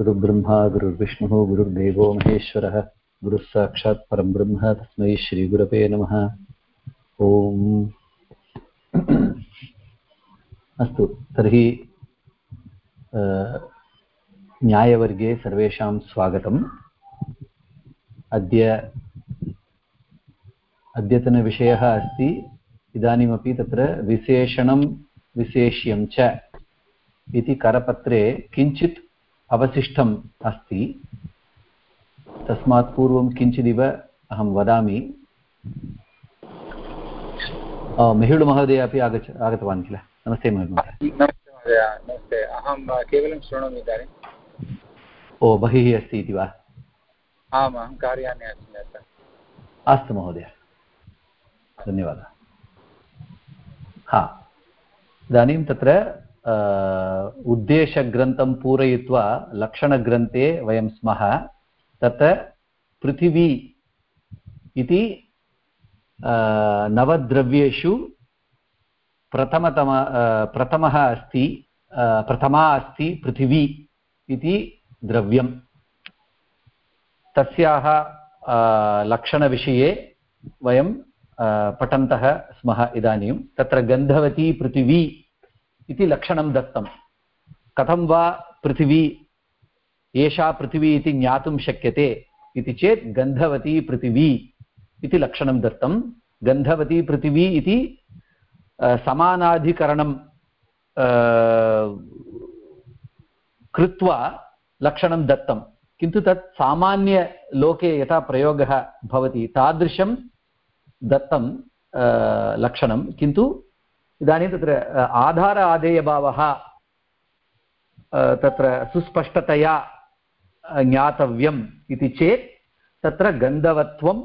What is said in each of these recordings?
गुरुब्रह्मा, गुरुर्विष्णुः, गुरुर्देवो महेश्वरः। गुरुः साक्षात् परं ब्रह्म, तस्मै श्रीगुरवे नमः। ॐ। अस्तु, तर्हि न्यायवर्गे सर्वेषां स्वागतम्। अद्य, अद्यतनविषयः अस्ति। इदानीमपि तत्र विशेषणं, विशेष्यं च इति करपत्रे किञ्चित् अवशिष्टम् अस्ति। तस्मात् पूर्वं किञ्चिदिव अहं वदामि। मेहुळुमहोदय अपि आगच्छ आगतवान् किल? नमस्ते नमस्ते महोदय नमस्ते। अहं केवलं शृणोमि इदानीम् ओ बहिः अस्ति इति वा? आम् अहं कार्याने अस्मि अत्र। अस्तु महोदय। धन्यवादः। हा। इदानीं तत्र उद्देशग्रन्थं पूरयित्वा लक्षणग्रन्थे वयं स्मः तत्र पृथिवी इति नवद्रव्येषु प्रथमतम प्रथमः अस्ति प्रथमा अस्ति पृथिवी इति द्रव्यं तस्याः लक्षणविषये वयं पठन्तः स्मः इदानीं तत्र गन्धवती पृथिवी इति लक्षणं दत्तं कथं वा पृथिवी, एषा पृथिवी इति ज्ञातुं शक्यते इति चेत् गन्धवती पृथिवी इति लक्षणं दत्तं गन्धवती पृथिवी इति समानाधिकरणं कृत्वा लक्षणं दत्तं किन्तु तत् सामान्यलोके यथा प्रयोगः भवति, तादृशं दत्तं लक्षणं। किन्तु इदानीं तत्र आधार आदेयभावः तत्र सुस्पष्टतया ज्ञातव्यम् इति चेत् तत्र गन्धवत्वं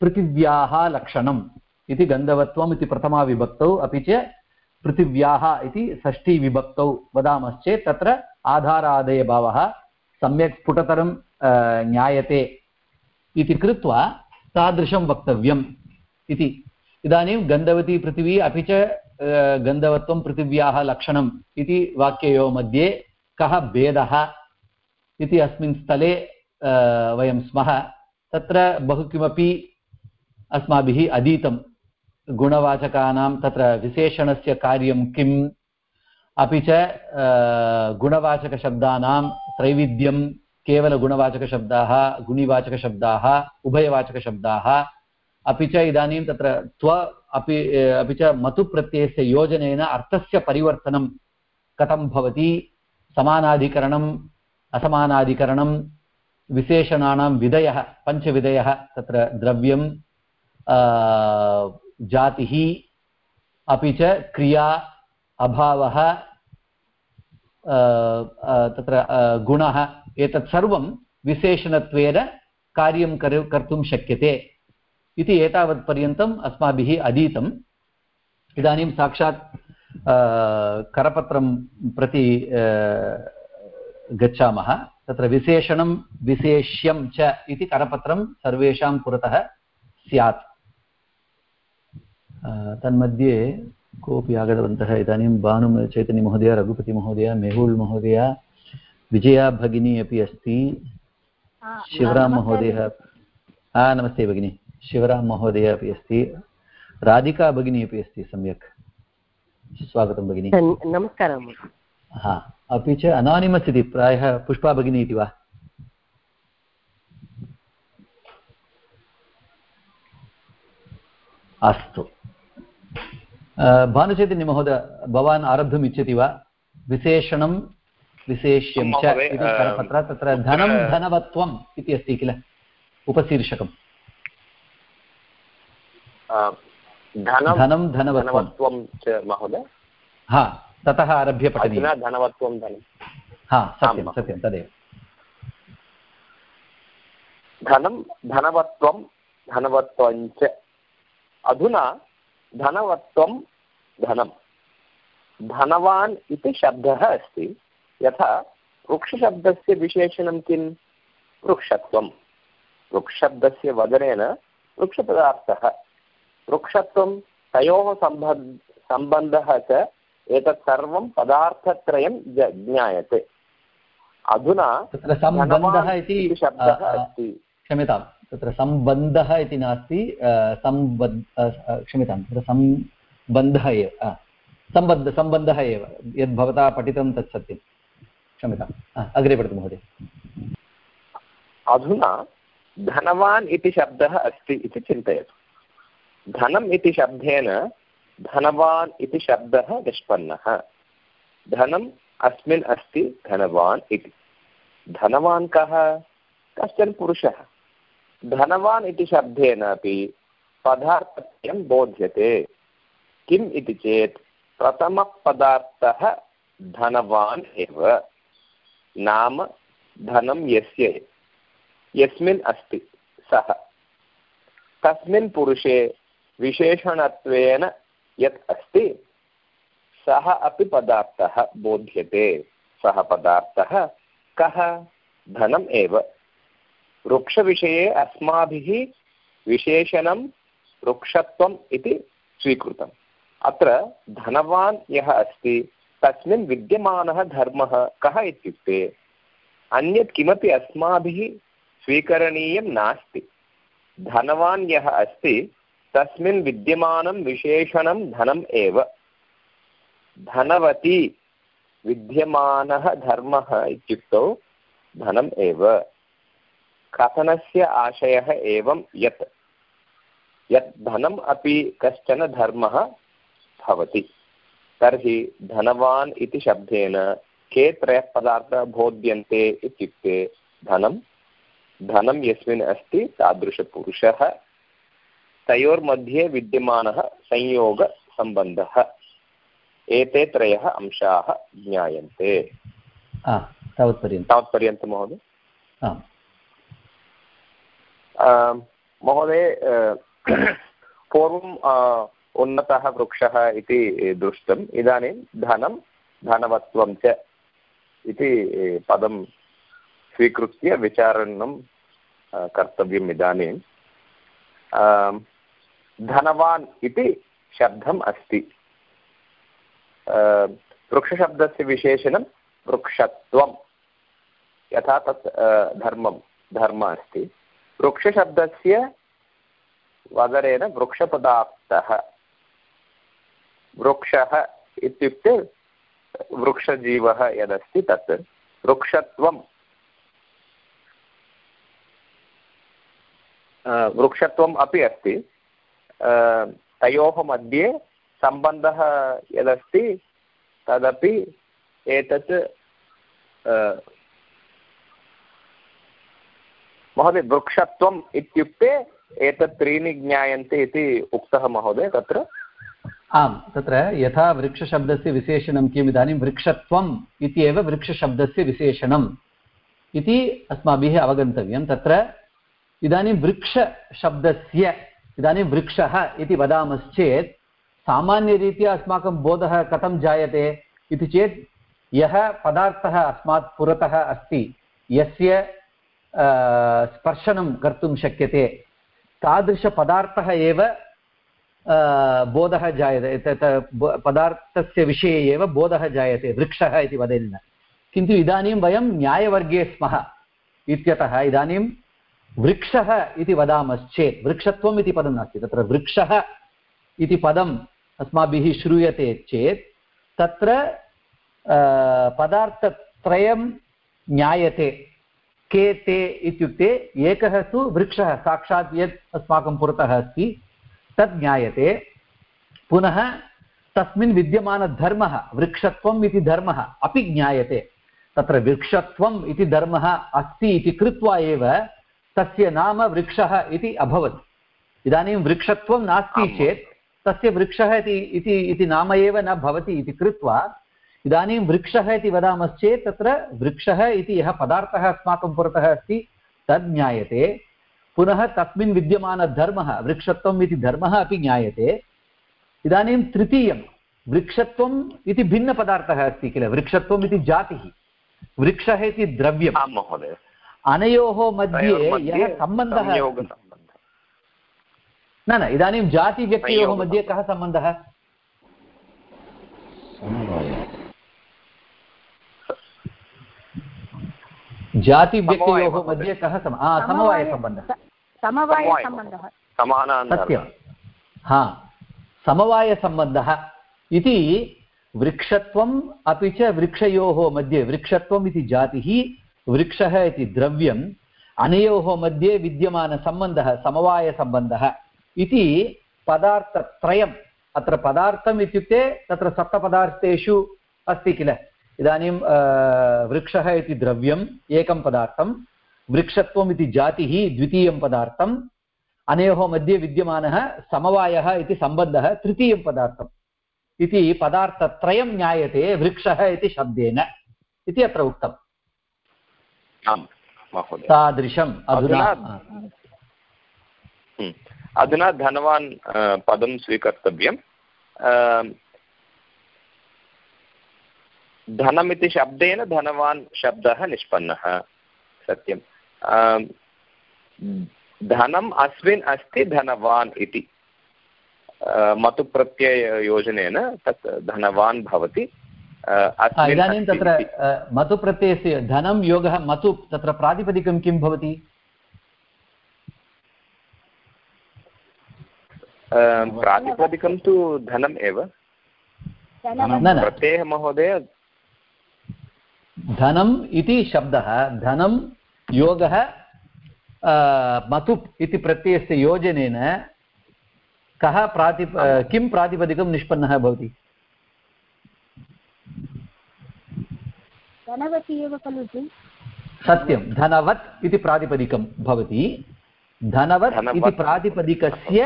पृथिव्याः लक्षणम् इति गन्धवत्वम् इति प्रथमाविभक्तौ अपि च पृथिव्याः इति षष्ठीविभक्तौ वदामश्चेत् तत्र आधारादेयभावः सम्यक् स्फुटतरं ज्ञायते इति कृत्वा तादृशं वक्तव्यम् इति। इदानीं गन्धवती पृथिवी अपि च गन्धवत्वं पृथिव्याः लक्षणम् इति वाक्ययोः मध्ये कः भेदः इति अस्मिन् स्थले वयं स्मः तत्र बहु किमपि अस्माभिः अधीतं गुणवाचकानां तत्र विशेषणस्य कार्यं किम् अपि च गुणवाचकशब्दानां त्रैविध्यं केवलगुणवाचकशब्दाः गुणिवाचकशब्दाः उभयवाचकशब्दाः अपि च इदानीं तत्र त्व अपि अपि च मतुप्रत्ययस्य योजनेन अर्थस्य परिवर्तनं कथं भवति? समानाधिकरणम्, असमानाधिकरणं, विशेषणानां विधयः, पञ्चविधयः, तत्र द्रव्यं जातिः, अपि च क्रिया, अभावः तत्र गुणः, एतत् सर्वं विशेषणत्वेन कार्यं कर्तुं शक्यते। इति एतावत्पर्यन्तम् अस्माभिः अधीतम्। इदानीं साक्षात् करपत्रं प्रति गच्छामः। तत्र विशेषणं विशेष्यं च इति करपत्रं सर्वेषां पुरतः स्यात्। तन्मध्ये कोऽपि आगतवन्तः इदानीं भानुचैतन्यमहोदय रघुपतिमहोदय मेहुल् महोदय विजया भगिनी अपि अस्ति। शिवराम महोदयः। नमस्ते भगिनी। शिवराम महोदय अपि अस्ति। राधिका भगिनी अपि अस्ति सम्यक्। स्वागतं भगिनी। नमस्कारः। हा अपि च अनानिमस् इति प्रायः पुष्पा भगिनी इति वा? अस्तु। भानुचैतन्यमहोदय भवान् आरब्धुम् इच्छति वा? विशेषणं विशेष्यं च इति करपत्र तत्र धनं धनवत्वम् इति अस्ति किल? उपशीर्षकम्। धनं धनवत्वं च महोदय? हा ततः आरभ्य पठनीयं धनवत्वं धनं। हा सत्यं सत्यं तदेव। धनं धनवत्वं धनवत्वं च। अधुना धनवत्वं धनं। धनवान् इति शब्दः अस्ति। यथा वृक्षशब्दस्य विशेषणं किं? वृक्षत्वं। वृक्षशब्दस्य वदनेन वृक्षपदार्थः। वृक्षत्वं तयोः सम्बन् सम्बन्धः च एतत् सर्वं पदार्थत्रयं ज्ञायते। अधुना तत्र सम्बन्धः इति शब्दः अस्ति। क्षम्यतां। तत्र सम्बन्धः इति नास्ति सम्बद् क्षम्यतां। तत्र सम्बन्धः एव सम्बन्ध सम्बन्धः एव। यद् भवता पठितं तत् सत्यं। क्षम्यताम् अग्रे पठतु महोदय। अधुना धनवान् इति शब्दः अस्ति इति चिन्तयतु। धनम् इति शब्देन धनवान् इति शब्दः निष्पन्नः। धनम् अस्मिन् अस्ति धनवान् इति। धनवान् कः? कश्चन पुरुषः। धनवान् इति शब्देन अपि पदार्थत्रयं बोध्यते। किम् इति चेत् प्रथमपदार्थः धनवान् एव। नाम धनं यस्य यस्मिन् अस्ति सः। तस्मिन् पुरुषे विशेषणत्वेन यत् अस्ति, सः अपि पदार्थः बोध्यते। सः पदार्थः कः? धनम् एव। वृक्षविषये अस्माभिः विशेषणं वृक्षत्वम् अत्र धनवान् यः अस्ति, तस्मिन् विद्यमानः धर्मः कः इत्युक्ते, अन्यत् किमपि अस्माभिः स्वीकरणीयं नास्ति। धनवान् यः अस्ति तस्मिन् विद्यमानं विशेषणं धनम् एव। धनवती विद्यमानः धर्मः इत्युक्तौ धनम् एव। कथनस्य आशयः एवं यत् यत् धनम् अपि कश्चन धर्मः भवति। तर्हि धनवान् इति शब्देन के त्रयः पदार्थाः बोध्यन्ते इत्युक्ते धनं धनं यस्मिन् अस्ति तादृशपुरुषः तयोर्मध्ये विद्यमानः संयोगसम्बन्धः। एते त्रयः अंशाः ज्ञायन्ते। तावत्पर्यन्तं। तावत्पर्यन्तं महोदय? महोदय पूर्वम् उन्नतः वृक्षः इति दृष्टम्। इदानीं धनं धनवत्वं च इति पदं स्वीकृत्य विचारणं कर्तव्यम् इदानीं। धनवान् इति शब्दम् अस्ति। वृक्षशब्दस्य विशेषणं वृक्षत्वं यथा तत् धर्मं, धर्म अस्ति। वृक्षशब्दस्य वदरेण वृक्षपदार्थः। वृक्षः इत्युक्ते वृक्षजीवः यदस्ति तत्। वृक्षत्वं वृक्षत्वम् अपि अस्ति। तयोः मध्ये सम्बन्धः यदस्ति, तदपि एतत् महोदय, वृक्षत्वम् इत्युक्ते एतत् त्रीणि ज्ञायन्ते इति उक्तः महोदय, तत्र? आम्, तत्र यथा वृक्षशब्दस्य विशेषणं किम्, इदानीं वृक्षत्वम् इति एव वृक्षशब्दस्य विशेषणम् इति अस्माभिः अवगन्तव्यं, तत्र इदानीं वृक्षशब्दस्य इदानीं वृक्षः इति वदामश्चेत्, सामान्यरीत्या अस्माकं बोधः कथं जायते इति चेत्, यः पदार्थः अस्मात् पुरतः अस्ति, यस्य स्पर्शनं कर्तुं शक्यते, तादृशपदार्थः एव बोधः जायते पदार्थस्य विषये एव बोधः जायते, वृक्षः इति वदेन। किन्तु इदानीं वयं न्यायवर्गे स्मः, इत्यतः इदानीं वृक्षः इति वदामश्चेत्, वृक्षत्वम् इति पदं नास्ति, तत्र वृक्षः इति पदं अस्माभिः श्रूयते चेत्, तत्र पदार्थत्रयं ज्ञायते, के ते इत्युक्ते एकः तु वृक्षः, साक्षात् यत् अस्माकं पुरतः अस्ति ज्ञायते, पुनः तस्मिन् विद्यमानधर्मः, वृक्षत्वम् इति धर्मः अपि ज्ञायते, तत्र वृक्षत्वम् इति धर्मः अस्ति इति कृत्वा एव तस्य नाम वृक्षः इति अभवत्। इदानीं वृक्षत्वं नास्ति चेत् तस्य वृक्षः इति इति नाम एव न भवति इति कृत्वा इदानीं वृक्षः इति वदामश्चेत् तत्र वृक्षः इति यः पदार्थः अस्माकं पुरतः अस्ति तद् ज्ञायते। पुनः तस्मिन् विद्यमानधर्मः वृक्षत्वम् इति धर्मः अपि ज्ञायते। इदानीं तृतीयं वृक्षत्वम् इति भिन्नपदार्थः अस्ति किल वृक्षत्वम् इति जातिः। वृक्षः इति द्रव्यम्। आं महोदय। अनयोः मध्ये यः सम्बन्धः न न इदानीं जातिव्यक्तयोः मध्ये कः सम्बन्धः? जातिव्यक्तयोः मध्ये कः सम समवायसम्बन्धः। समवायसम्बन्धः। सत्यं हा समवायसम्बन्धः इति वृक्षत्वम् अपि च वृक्षयोः मध्ये वृक्षत्वम् इति जातिः वृक्षः इति द्रव्यम् अनयोः मध्ये विद्यमानसम्बन्धः, समवायसम्बन्धः इति पदार्थत्रयम्। अत्र पदार्थम् इत्युक्ते तत्र सप्तपदार्थेषु अस्ति किल? इदानीं वृक्षः इति द्रव्यम्, एकं पदार्थं वृक्षत्वम् इति जातिः, द्वितीयं पदार्थम्, अनयोः मध्ये विद्यमानः समवायः इति सम्बन्धः, तृतीयं पदार्थम् इति पदार्थत्रयं ज्ञायते वृक्षः इति शब्देन। इति अत्र उक्तम्। तादृशम् अधुना हम्म। अधुना धनवान् पदं स्वीकर्तव्यं धनमिति शब्देन धनवान् शब्दः निष्पन्नः। सत्यं धनम् अस्मिन् अस्ति धनवान् इति। मतुप्रत्यययोजनेन तत् धनवान् भवति। इदानीं तत्र मतुप्रत्ययस्य धनं योगः मतु तत्र प्रातिपदिकं किं भवति? प्रातिपदिकं तु धनम् एव। प्रत्ययः महोदय। धनम् इति शब्दः धनं योगः मतुप् इति प्रत्ययस्य योजनेन कः प्राति किं प्रातिपदिकं निष्पन्नः भवति? सत्यं धनवत् इति प्रातिपदिकं भवति। धनवत् इति प्रातिपदिकस्य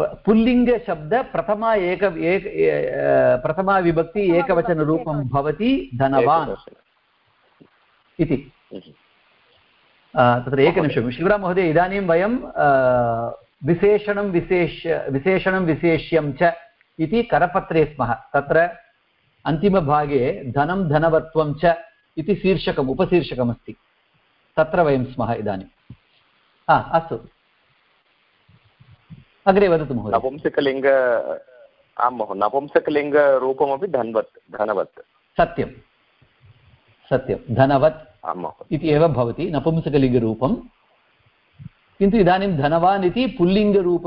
पुल्लिङ्गशब्द प्रथमा एक एक प्रथमा विभक्ति एकवचनरूपं भवति धनवान्। इति। तत्र एकनिमिषं। शिवराममहोदय इदानीं वयं विशेषणं विशेष विशेषणं विशेष्यं च इति करपत्रे स्मः। तत्र अन्तिमभागे धनं धनवत्वं च इति शीर्षकम् उपशीर्षकमस्ति। तत्र वयं स्मः इदानीं। हा अस्तु। अग्रे वदतु महोदय। नपुंसकलिङ्ग आं महोदय नपुंसकलिङ्गरूपमपि धन्वत् धनवत्। सत्यं। सत्यं। धनवत् इति एव भवति नपुंसकलिङ्गरूपं। किन्तु इदानीं धनवान् इति पुल्लिङ्गरूप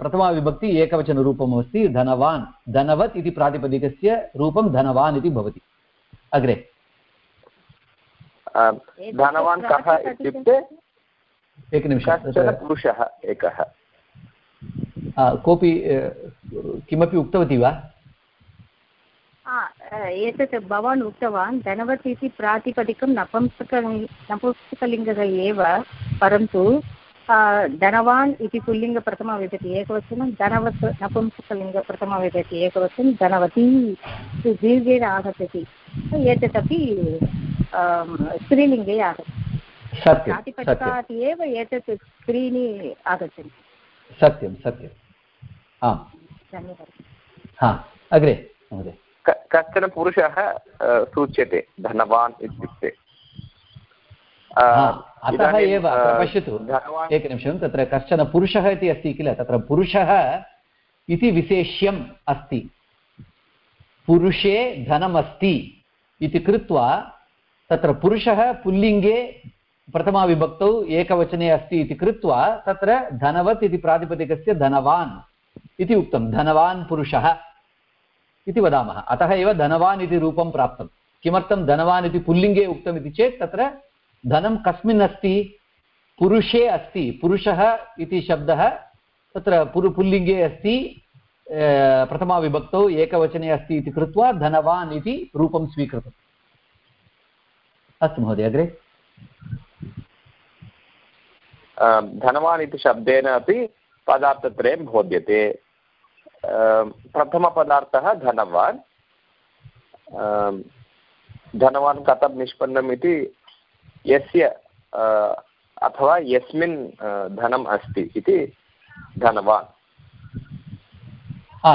प्रथमाविभक्ति एकवचनरूपम् अस्ति धनवान्। धनवत् इति प्रातिपदिकस्य रूपं धनवान् इति भवति। अग्रे। धनवान् कः इत्युक्ते? एकनिमिषः पुरुषः एकः। कोऽपि किमपि उक्तवती वा? एतत् भवान् उक्तवान् धनवत् इति प्रातिपदिकं नपुंसकलिङ्ग नपुंसकलिङ्गः एव परन्तु धनवान् इति पुल्लिङ्गप्रथमविभक्ति एकवचनं धनवत् नपुंसकलिङ्गप्रथमविभक्ति एकवचनं धनवती दीर्घेण आगच्छति एतदपि स्त्रीलिङ्गे आगच्छति प्रातिपदिकात् एव एतत् स्त्रीणि आगच्छन्ति सत्यं सत्यम् आम् हा अग्रे महोदय कश्चन पुरुषः सूच्यते धनवान् इत्युक्ते अतः एव पश्यतु एकनिमिषं तत्र कश्चन पुरुषः इति अस्ति किल? तत्र पुरुषः इति विशेष्यम् अस्ति। पुरुषे धनमस्ति इति कृत्वा तत्र पुरुषः पुल्लिङ्गे प्रथमाविभक्तौ एकवचने अस्ति इति कृत्वा तत्र धनवत् इति प्रातिपदिकस्य धनवान् इति उक्तं। धनवान् पुरुषः इति वदामः। अतः एव धनवान् इति रूपं प्राप्तं। किमर्थं धनवान् इति पुल्लिङ्गे उक्तम् इति चेत् तत्र धनं कस्मिन् अस्ति? पुरुषे अस्ति। पुरुषः इति शब्दः तत्र पुरु पुल्लिङ्गे अस्ति। प्रथमाविभक्तौ एकवचने अस्ति इति कृत्वा धनवान् इति रूपं स्वीकृतम्। अस्तु महोदय, अग्रे। धनवान् इति शब्देन अपि पदार्थत्रयं बोध्यते। प्रथमपदार्थः धनवान्। धनवान् कथं निष्पन्नम् इति यस्य अथवा यस्मिन् धनम् अस्ति इति धनवान्।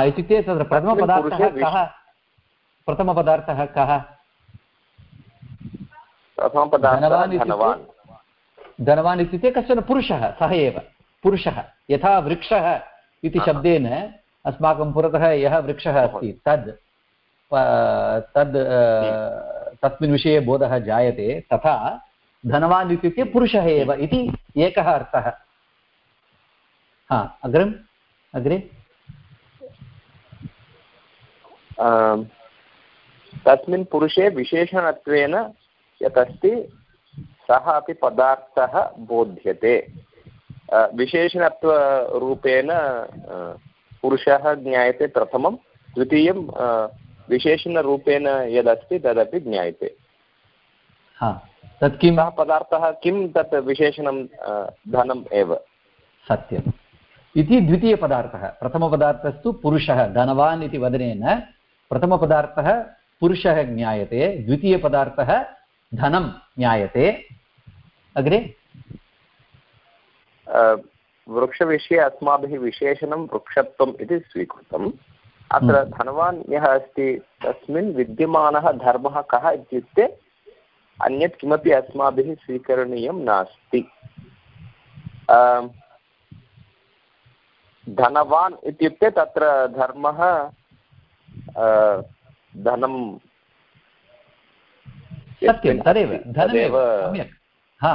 इत्युक्ते तत्र प्रथमपदार्थः कः? प्रथमपदार्थः कः? धनवान् धनवान्। इत्युक्ते कश्चन पुरुषः सः एव पुरुषः। यथा वृक्षः इति शब्देन अस्माकं पुरतः यः वृक्षः अस्ति तद् तद् तस्मिन् विषये बोधः जायते तथा धनवान् इत्युक्ते पुरुषः एव इति एकः अर्थः। हा अग्रम् अग्रे? तस्मिन् पुरुषे विशेषणत्वेन यत् अस्ति सः अपि पदार्थः बोध्यते। विशेषणत्वरूपेण पुरुषः ज्ञायते प्रथमं द्वितीयं विशेषणरूपेण यदस्ति तदपि ज्ञायते। तत् किं पदार्थः किं तत् विशेषणं धनम् एव? सत्यम्। इति द्वितीयपदार्थः। प्रथमपदार्थस्तु पुरुषः धनवान् इति वदनेन प्रथमपदार्थः पुरुषः ज्ञायते द्वितीयपदार्थः धनं ज्ञायते। अग्रे? वृक्षविषये अस्माभिः विशेषणं वृक्षत्वम् इति स्वीकृतम्। अत्र हम्म। धनवान् यः अस्ति तस्मिन् विद्यमानः धर्मः कः इत्युक्ते अन्यत् किमपि अस्माभिः स्वीकरणीयं नास्ति। धनवान् इत्युक्ते तत्र धर्मः धनं सत्यं तदेव धनमेव हा।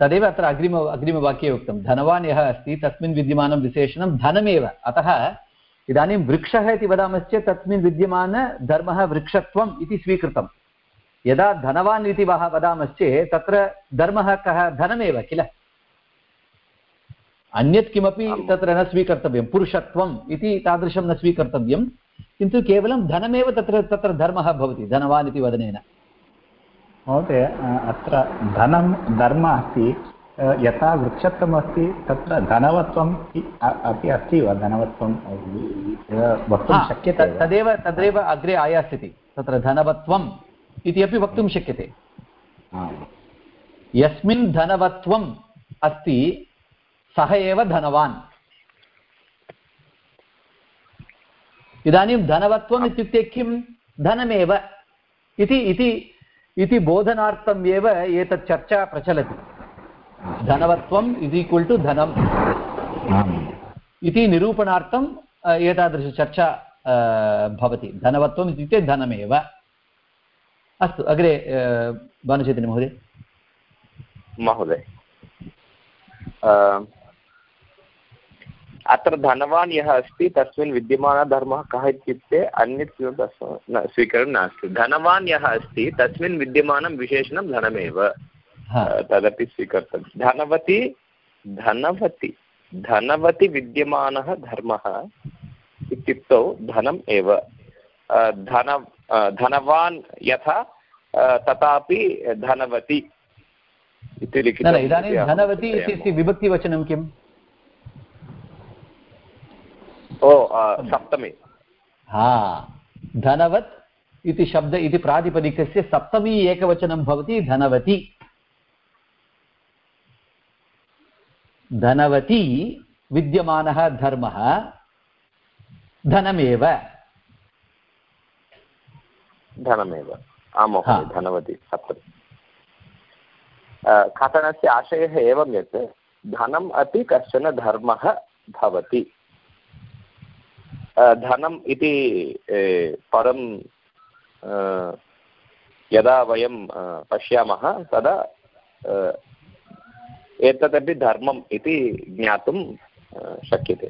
तदेव अत्र अग्रिम अग्रिमवाक्ये उक्तं धनवान् यः अस्ति तस्मिन् विद्यमानं विशेषणं धनमेव। अतः इदानीं वृक्षः इति वदामश्चेत् तस्मिन् विद्यमानधर्मः वृक्षत्वम् इति स्वीकृतं यदा धनवान् इति वदामश्चेत् तत्र धर्मः कः? धनमेव किल? अन्यत् किमपि तत्र न स्वीकर्तव्यं। पुरुषत्वम् इति तादृशं न स्वीकर्तव्यं। किन्तु केवलं धनमेव तत्र तत्र धर्मः भवति धनवान् इति वदनेन। महोदय अत्र धनं धर्म अस्ति यथा वृक्षत्वम् अस्ति तत्र धनवत्वम् अपि अस्ति वा? धनवत्वं वक्तुं शक्यते तदेव तदेव अग्रे आयास्यति। तत्र धनवत्वम् इति अपि वक्तुं शक्यते। यस्मिन् धनवत्वम् अस्ति सः एव धनवान्। इदानीं धनवत्वम् इत्युक्ते किं? धनमेव। इति इति इति बोधनार्थम् एव एतत् चर्चा प्रचलति। धनवत्वम् इस् ईक्वल् टु धनम्। इति निरूपणार्थम् एतादृशचर्चा भवति। धनवत्वम् इत्युक्ते धनमेव। अस्तु अग्रे भानुचैतन्य महोदय। महोदय अत्र धनवान् यः अस्ति तस्मिन् विद्यमानधर्मः कः इत्युक्ते अन्यत् किमपि न स्वीकरणं नास्ति। धनवान् यः अस्ति तस्मिन् विद्यमानं विशेषणं धनमेव। तदपि स्वीकर्तव्यं। धनवती धनवती धनवति विद्यमानः धर्मः इत्युक्तौ धनम् एव। धन धनवान् यथा तथापि धनवती इति लिखितम् इदानीं धनवती इति विभक्तिवचनं किम्? ओ सप्तमी। हा धनवत् इति शब्द इति प्रातिपदिकस्य सप्तमी एकवचनं भवति धनवती। धनवती विद्यमानः धर्मः धनमेव। धनमेव। आम् महोदय धनवती सप्तमी कथनस्य आशयः एवं यत् धनम् अपि कश्चन धर्मः भवति। धनम् इति परं यदा वयं पश्यामः तदा एतदपि धर्मम् इति ज्ञातुं शक्यते।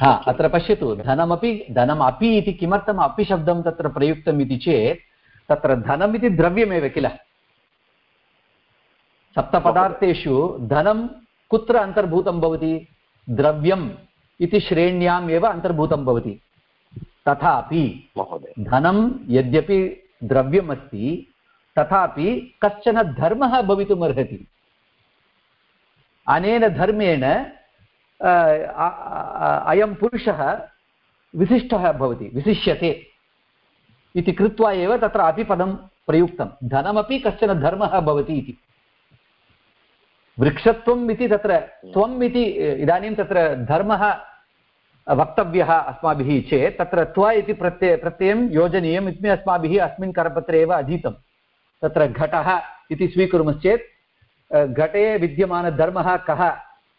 हा अत्र पश्यतु धनमपि धनमपि इति किमर्थम् अपि शब्दं तत्र प्रयुक्तम् इति चेत् तत्र धनमिति द्रव्यमेव किल? सप्तपदार्थेषु धनं कुत्र अन्तर्भूतं भवति? द्रव्यं इति श्रेण्याम् एव अन्तर्भूतं भवति। तथापि धनं यद्यपि द्रव्यमस्ति तथापि कश्चन धर्मः भवितुम् अर्हति अनेन धर्मेण अयं पुरुषः विशिष्टः भवति, विशिष्यते इति कृत्वा एव तत्र अपिपदं प्रयुक्तं। धनमपि कश्चन धर्मः भवति इति। वृक्षत्वम् इति तत्र, त्वम् इति इदानीं तत्र धर्मः वक्तव्यः अस्माभिः चेत्, तत्र त्व इति प्रत्यय, प्रत्ययं योजनीयम् इति अस्माभिः अस्मिन् करपत्रे एव अधीतं। तत्र घटः इति स्वीकुर्मश्चेत् घटे विद्यमानधर्मः कः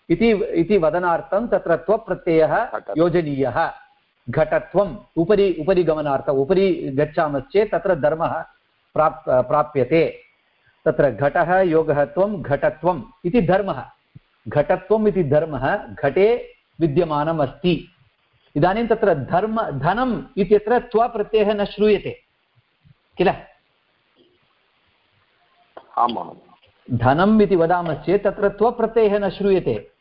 इति इति वदनार्थं तत्र त्वप्रत्ययः योजनीयः। घटत्वम् उपरि उपरि गमनार्थम् उपरि गच्छामश्चेत् तत्र धर्मः प्राप् प्राप्यते। तत्र घटः योगः त्वं घटत्वम् इति धर्मः। घटत्वम् इति धर्मः घटे विद्यमानम् अस्ति। इदानीं तत्र धर्म धनम् इत्यत्र त्वप्रत्ययः न श्रूयते। किल? धनम् इति वदामश्चेत् तत्र त्वप्रत्ययः न श्रूयते।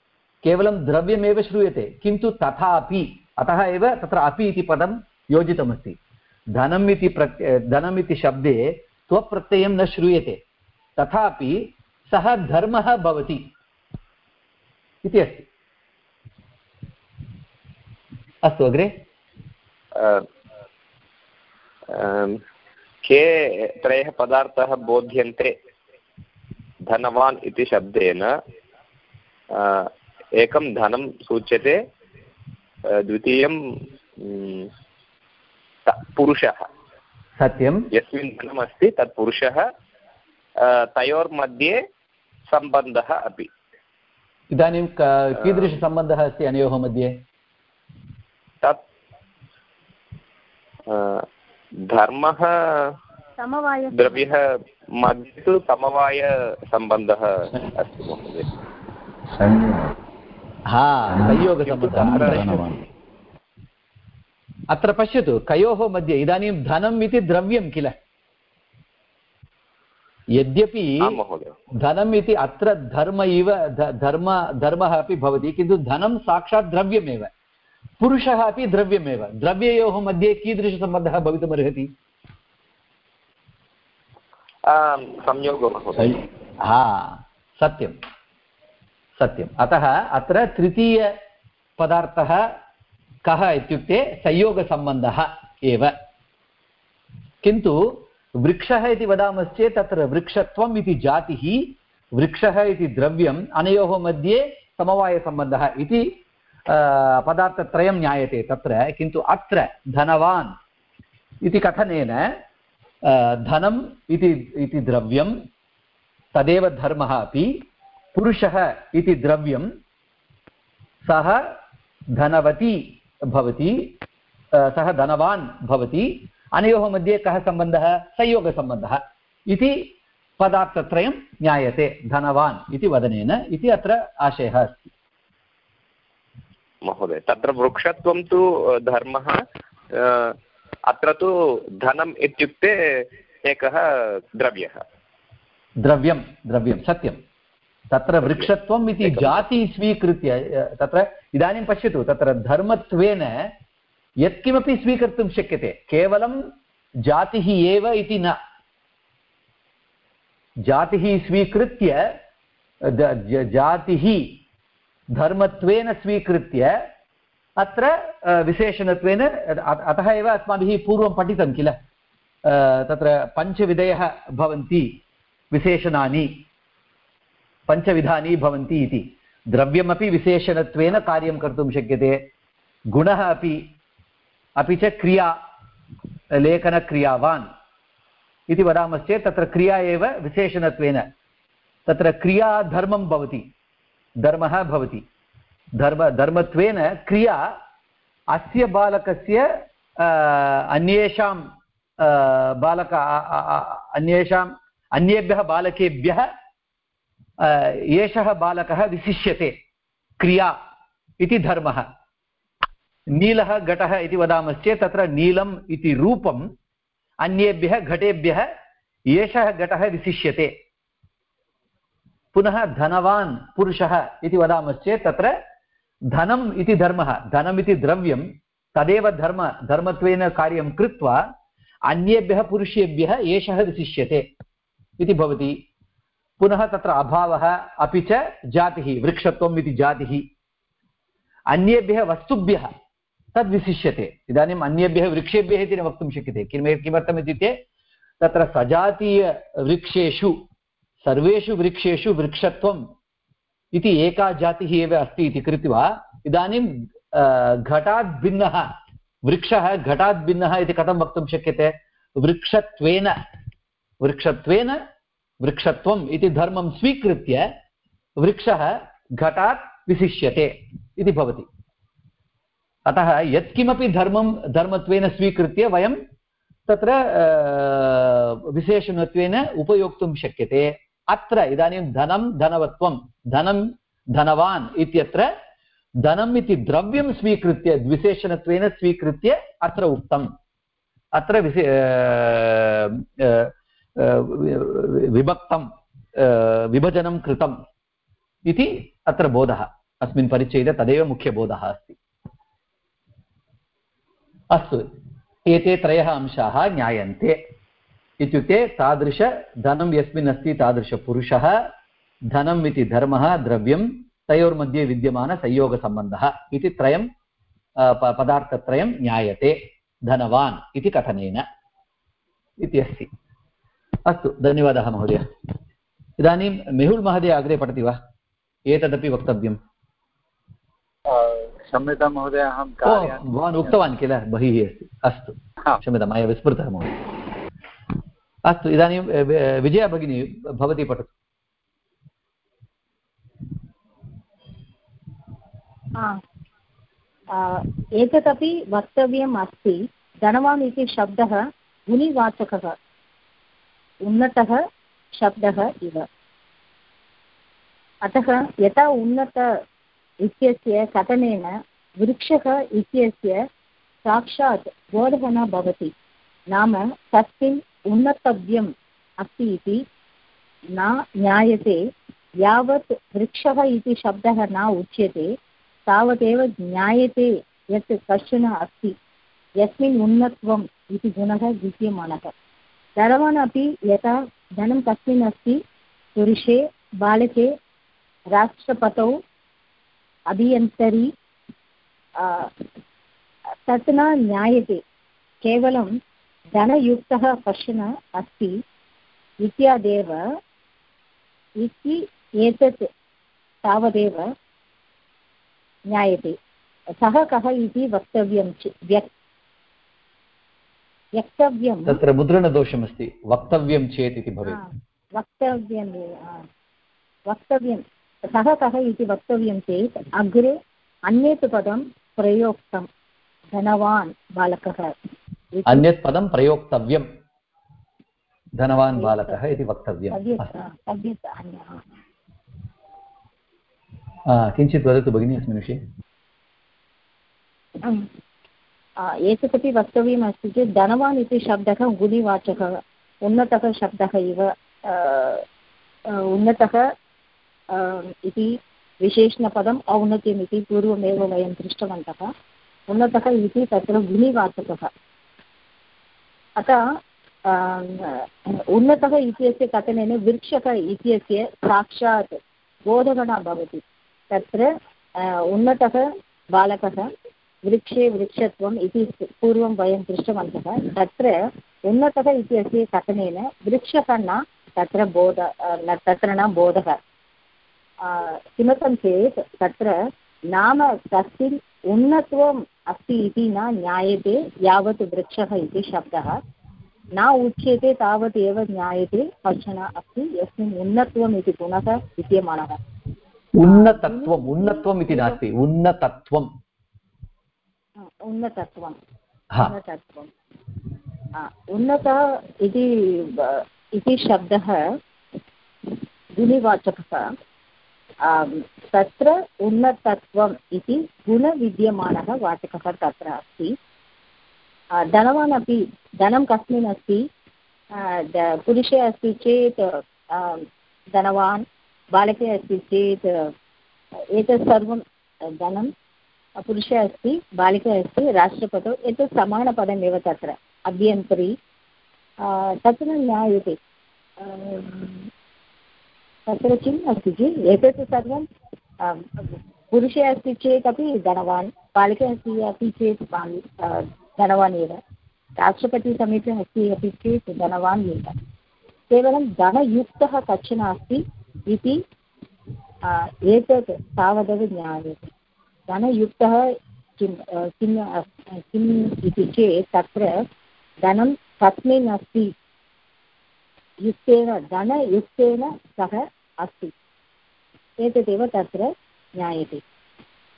केवलं द्रव्यमेव श्रूयते, किन्तु तथापि, अतः एव तत्र अपि इति पदं योजितमस्ति। धनम् इति प्रत्य धनम् इति शब्दे त्वप्रत्ययं न श्रूयते। तथापि सः धर्मः भवति इति अस्ति। अस्तु, अग्रे। के त्रयः पदार्थाः बोध्यन्ते? धनवान् इति शब्देन एकं धनं सूच्यते द्वितीयं पुरुषः। सत्यं यस्मिन् धनमस्ति तत् पुरुषः तयोर्मध्ये सम्बन्धः अपि। इदानीं कीदृशसम्बन्धः अस्ति अनयोः मध्ये? तत् धर्मः द्रव्यः मध्ये तु समवायसम्बन्धः अस्ति महोदय। हा संयोगसम्बन्धः अत्र पश्यतु कयोः मध्ये? इदानीं धनम् इति द्रव्यं किल? यद्यपि धनम् इति अत्र धर्म इव धर्म धर्मः अपि भवति किन्तु धनं साक्षात् द्रव्यमेव। पुरुषः अपि द्रव्यमेव। द्रव्ययोः मध्ये कीदृशसम्बन्धः भवितुमर्हति? हा सत्यं सत्यम्। अतः अत्र तृतीयपदार्थः कः इत्युक्ते संयोगसम्बन्धः एव। किन्तु वृक्षः इति वदामश्चेत् तत्र वृक्षत्वम् इति जातिः, वृक्षः इति द्रव्यम् अनयोः मध्ये समवायसम्बन्धः इति पदार्थत्रयं ज्ञायते तत्र। किन्तु अत्र धनवान् इति कथनेन धनम् इति द्रव्यं तदेव धर्मः अपि। पुरुषः इति द्रव्यं सः धनवती भवति सः धनवान् भवति अनयोः मध्ये कः सम्बन्धः? संयोगसम्बन्धः इति पदार्थत्रयं ज्ञायते धनवान् इति वदनेन इति अत्र आशयः अस्ति। महोदय तत्र वृक्षत्वं तु धर्मः अत्र तु धनम् इत्युक्ते एकः द्रव्यः। द्रव्यं द्रव्यं सत्यं तत्र वृक्षत्वम् इति जाति स्वीकृत्य तत्र इदानीं पश्यतु तत्र धर्मत्वेन यत्किमपि स्वीकर्तुं शक्यते केवलं जातिः एव इति न। जातिः स्वीकृत्य जातिः धर्मत्वेन स्वीकृत्य अत्र विशेषणत्वेन अतः एव अस्माभिः पूर्वं पठितं किल तत्र पञ्चविधयः भवन्ति विशेषणानि। पञ्चविधानि भवन्ति इति। द्रव्यमपि विशेषणत्वेन कार्यं कर्तुं शक्यते। गुणः अपि अपि च क्रिया, लेखनक्रियावान् इति वदामश्चेत् तत्र क्रिया एव विशेषणत्वेन। तत्र क्रिया धर्मं भवति, धर्मः भवति। धर्म, धर्मत्वेन क्रिया अस्य बालकस्य अन्येषां बालक अन्येषाम् अन्येभ्यः बालकेभ्यः एषः बालकः विशिष्यते, क्रिया इति धर्मः। नीलः घटः इति वदामश्चेत्, तत्र नीलम् इति रूपम्, अन्येभ्यः घटेभ्यः एषः घटः विशिष्यते। पुनः धनवान् पुरुषः इति वदामश्चेत्, तत्र धनम् इति धर्मः धनमिति द्रव्यं तदेव धर्म, धर्मत्वेन कार्यं कृत्वा अन्येभ्यः पुरुषेभ्यः एषः विशिष्यते इति भवति। पुनः तत्र अभावः अपि च जातिः, वृक्षत्वम् इति जातिः। अन्येभ्यः वस्तुभ्यः तद्विशिष्यते इदानीम् अन्येभ्यः वृक्षेभ्यः इति न वक्तुं शक्यते। किं किमर्थम् इत्युक्ते, तत्र सजातीयवृक्षेषु, सर्वेषु वृक्षेषु वृक्षत्वम् इति एका जातिः एव अस्ति इति कृत्वा इदानीं घटात् भिन्नः, वृक्षः घटात् भिन्नः इति कथं वक्तुं शक्यते? वृक्षत्वेन वृक्षत्वेन वृक्षत्वम् इति धर्मं स्वीकृत्य वृक्षः घटात् विशिष्यते इति भवति। अतः यत्किमपि धर्मं, धर्मत्वेन स्वीकृत्य वयं तत्र विशेषणत्वेन उपयोक्तुं शक्यते। अत्र इदानीं धनं, धनवत्वं, धनं, धनवान् इत्यत्र धनम् इति द्रव्यं स्वीकृत्य विशेषणत्वेन स्वीकृत्य अत्र उक्तम्। अत्र विशे विभक्तं विभजनं कृतम् इति अत्र बोधः। अस्मिन् परिचये तदेव मुख्यबोधः अस्ति। अस्तु, एते त्रयः अंशाः ज्ञायन्ते। इत्युक्ते तादृशधनं यस्मिन् अस्ति तादृशपुरुषः धनम् इति धर्मः, द्रव्यं, तयोर्मध्ये विद्यमानसंयोगसम्बन्धः इति त्रयं पदार्थत्रयं ज्ञायते, धनवान् इति कथनेन इति अस्ति। अस्तु धन्यवादः महोदय। इदानीं मेहुल् महोदय अग्रे पठति वा? एतदपि वक्तव्यम् क्षम्यतां महोदय अहं भवान् उक्तवान् किल? बहिः अस्ति। अस्तु। क्षम्यतां मया विस्मृतः महोदय। अस्तु इदानीं विजया भगिनी भवती पठतु। एतदपि वक्तव्यम् अस्ति। धनवान् इति शब्दः गुणिवाचकः उन्नतः शब्दः इव। अतः यथा उन्नत इत्यस्य कथनेन वृक्षः इत्यस्य साक्षात् बोधः भवति, नाम तस्मिन् उन्नतव्यम् अस्ति इति न ज्ञायते, यावत् वृक्षः इति शब्दः न उच्यते, तावदेव ज्ञायते यत् कश्चन अस्ति। यस्मिन् उन्नत्वम् इति गुणः विद्यमानः। धनवान् अपि यथा धनं कस्मिन् अस्ति, पुरुषे, बालके, राष्ट्रपतौ, अभियन्तरी तत् न ज्ञायते केवलं धनयुक्तः कश्चन अस्ति इत्यादेव, इति एतत् तावदेव ज्ञायते सः कः इति वक्तव्यं व्यक् वक्तव्यं तत्र मुद्रणदोषमस्ति वक्तव्यं चेत् इति भवेत् वक्तव्यं वक्तव्यं सः कः इति वक्तव्यं चेत् अग्रे अन्यत् पदं प्रयोक्तं धनवान् बालकः अन्यत् पदं प्रयोक्तव्यं धनवान् बालकः इति वक्तव्यं किञ्चित् वदतु भगिनि अस्मिन् विषये एतदपि वक्तव्यमस्ति चेत् धनवान् इति शब्दः गुणिवाचकः, उन्नतः शब्दः इव उन्नतः इति विशेषणपदम् औन्नत्यम् इति पूर्वमेव वयं दृष्टवन्तः, उन्नतः इति तत्र गुणिवाचकः। अतः उन्नतः इत्यस्य कथनेन वृक्षः इत्यस्य साक्षात् बोधगणः भवति। तत्र उन्नतः बालकः वृक्षे वृक्षत्वम् इति पूर्वं वयं दृष्टवन्तः। तत्र उन्नतः इत्यस्य कथनेन वृक्षः न तत्र बोध तत्र न बोधः। किमर्थं चेत् तत्र नाम तस्मिन् उन्नत्वम् अस्ति इति न ज्ञायते, यावत् वृक्षः इति शब्दः। न उच्यते, तावत् एव ज्ञायते, कश्चन अस्ति यस्मिन् उन्नत्वम् इति गुणः विद्यमानः। उन्नतत्वम्, उन्नत्वम् इति नास्ति, उन्नतत्वम्। उन्नतत्वम्। उन्नतत्वम्। उन्नतः इति इति शब्दः गुणिवाचकः। तत्र उन्नतत्वम् इति गुणविद्यमानः वाचकः तत्र अस्ति। धनवान् अपि धनं कस्मिन् अस्ति। पुरुषे अस्ति चेत् धनवान् बालके अस्ति चेत् एतत् सर्वं धनं पुरुषः अस्ति, बालिका अस्ति, राष्ट्रपतौ, एतत् समानपदमेव तत्र, अभ्यन्तरी। तत्र ज्ञायते। तत्र किम् अस्ति चेत् एतत् सर्वं पुरुषे अस्ति चेत् अपि धनवान्, बालिका अस्ति अपि चेत् धनवान् एव। राष्ट्रपतिसमीपे अस्ति अपि चेत् धनवान् एव। केवलं धनयुक्तः कश्चन अस्ति इति एतत् तावदेव ज्ञायते। धनयुक्तः किं किं किम् इति चेत् तत्र धनं कस्मिन् अस्ति युक्तेन धनयुक्तेन सः अस्ति। एतदेव तत्र ज्ञायते।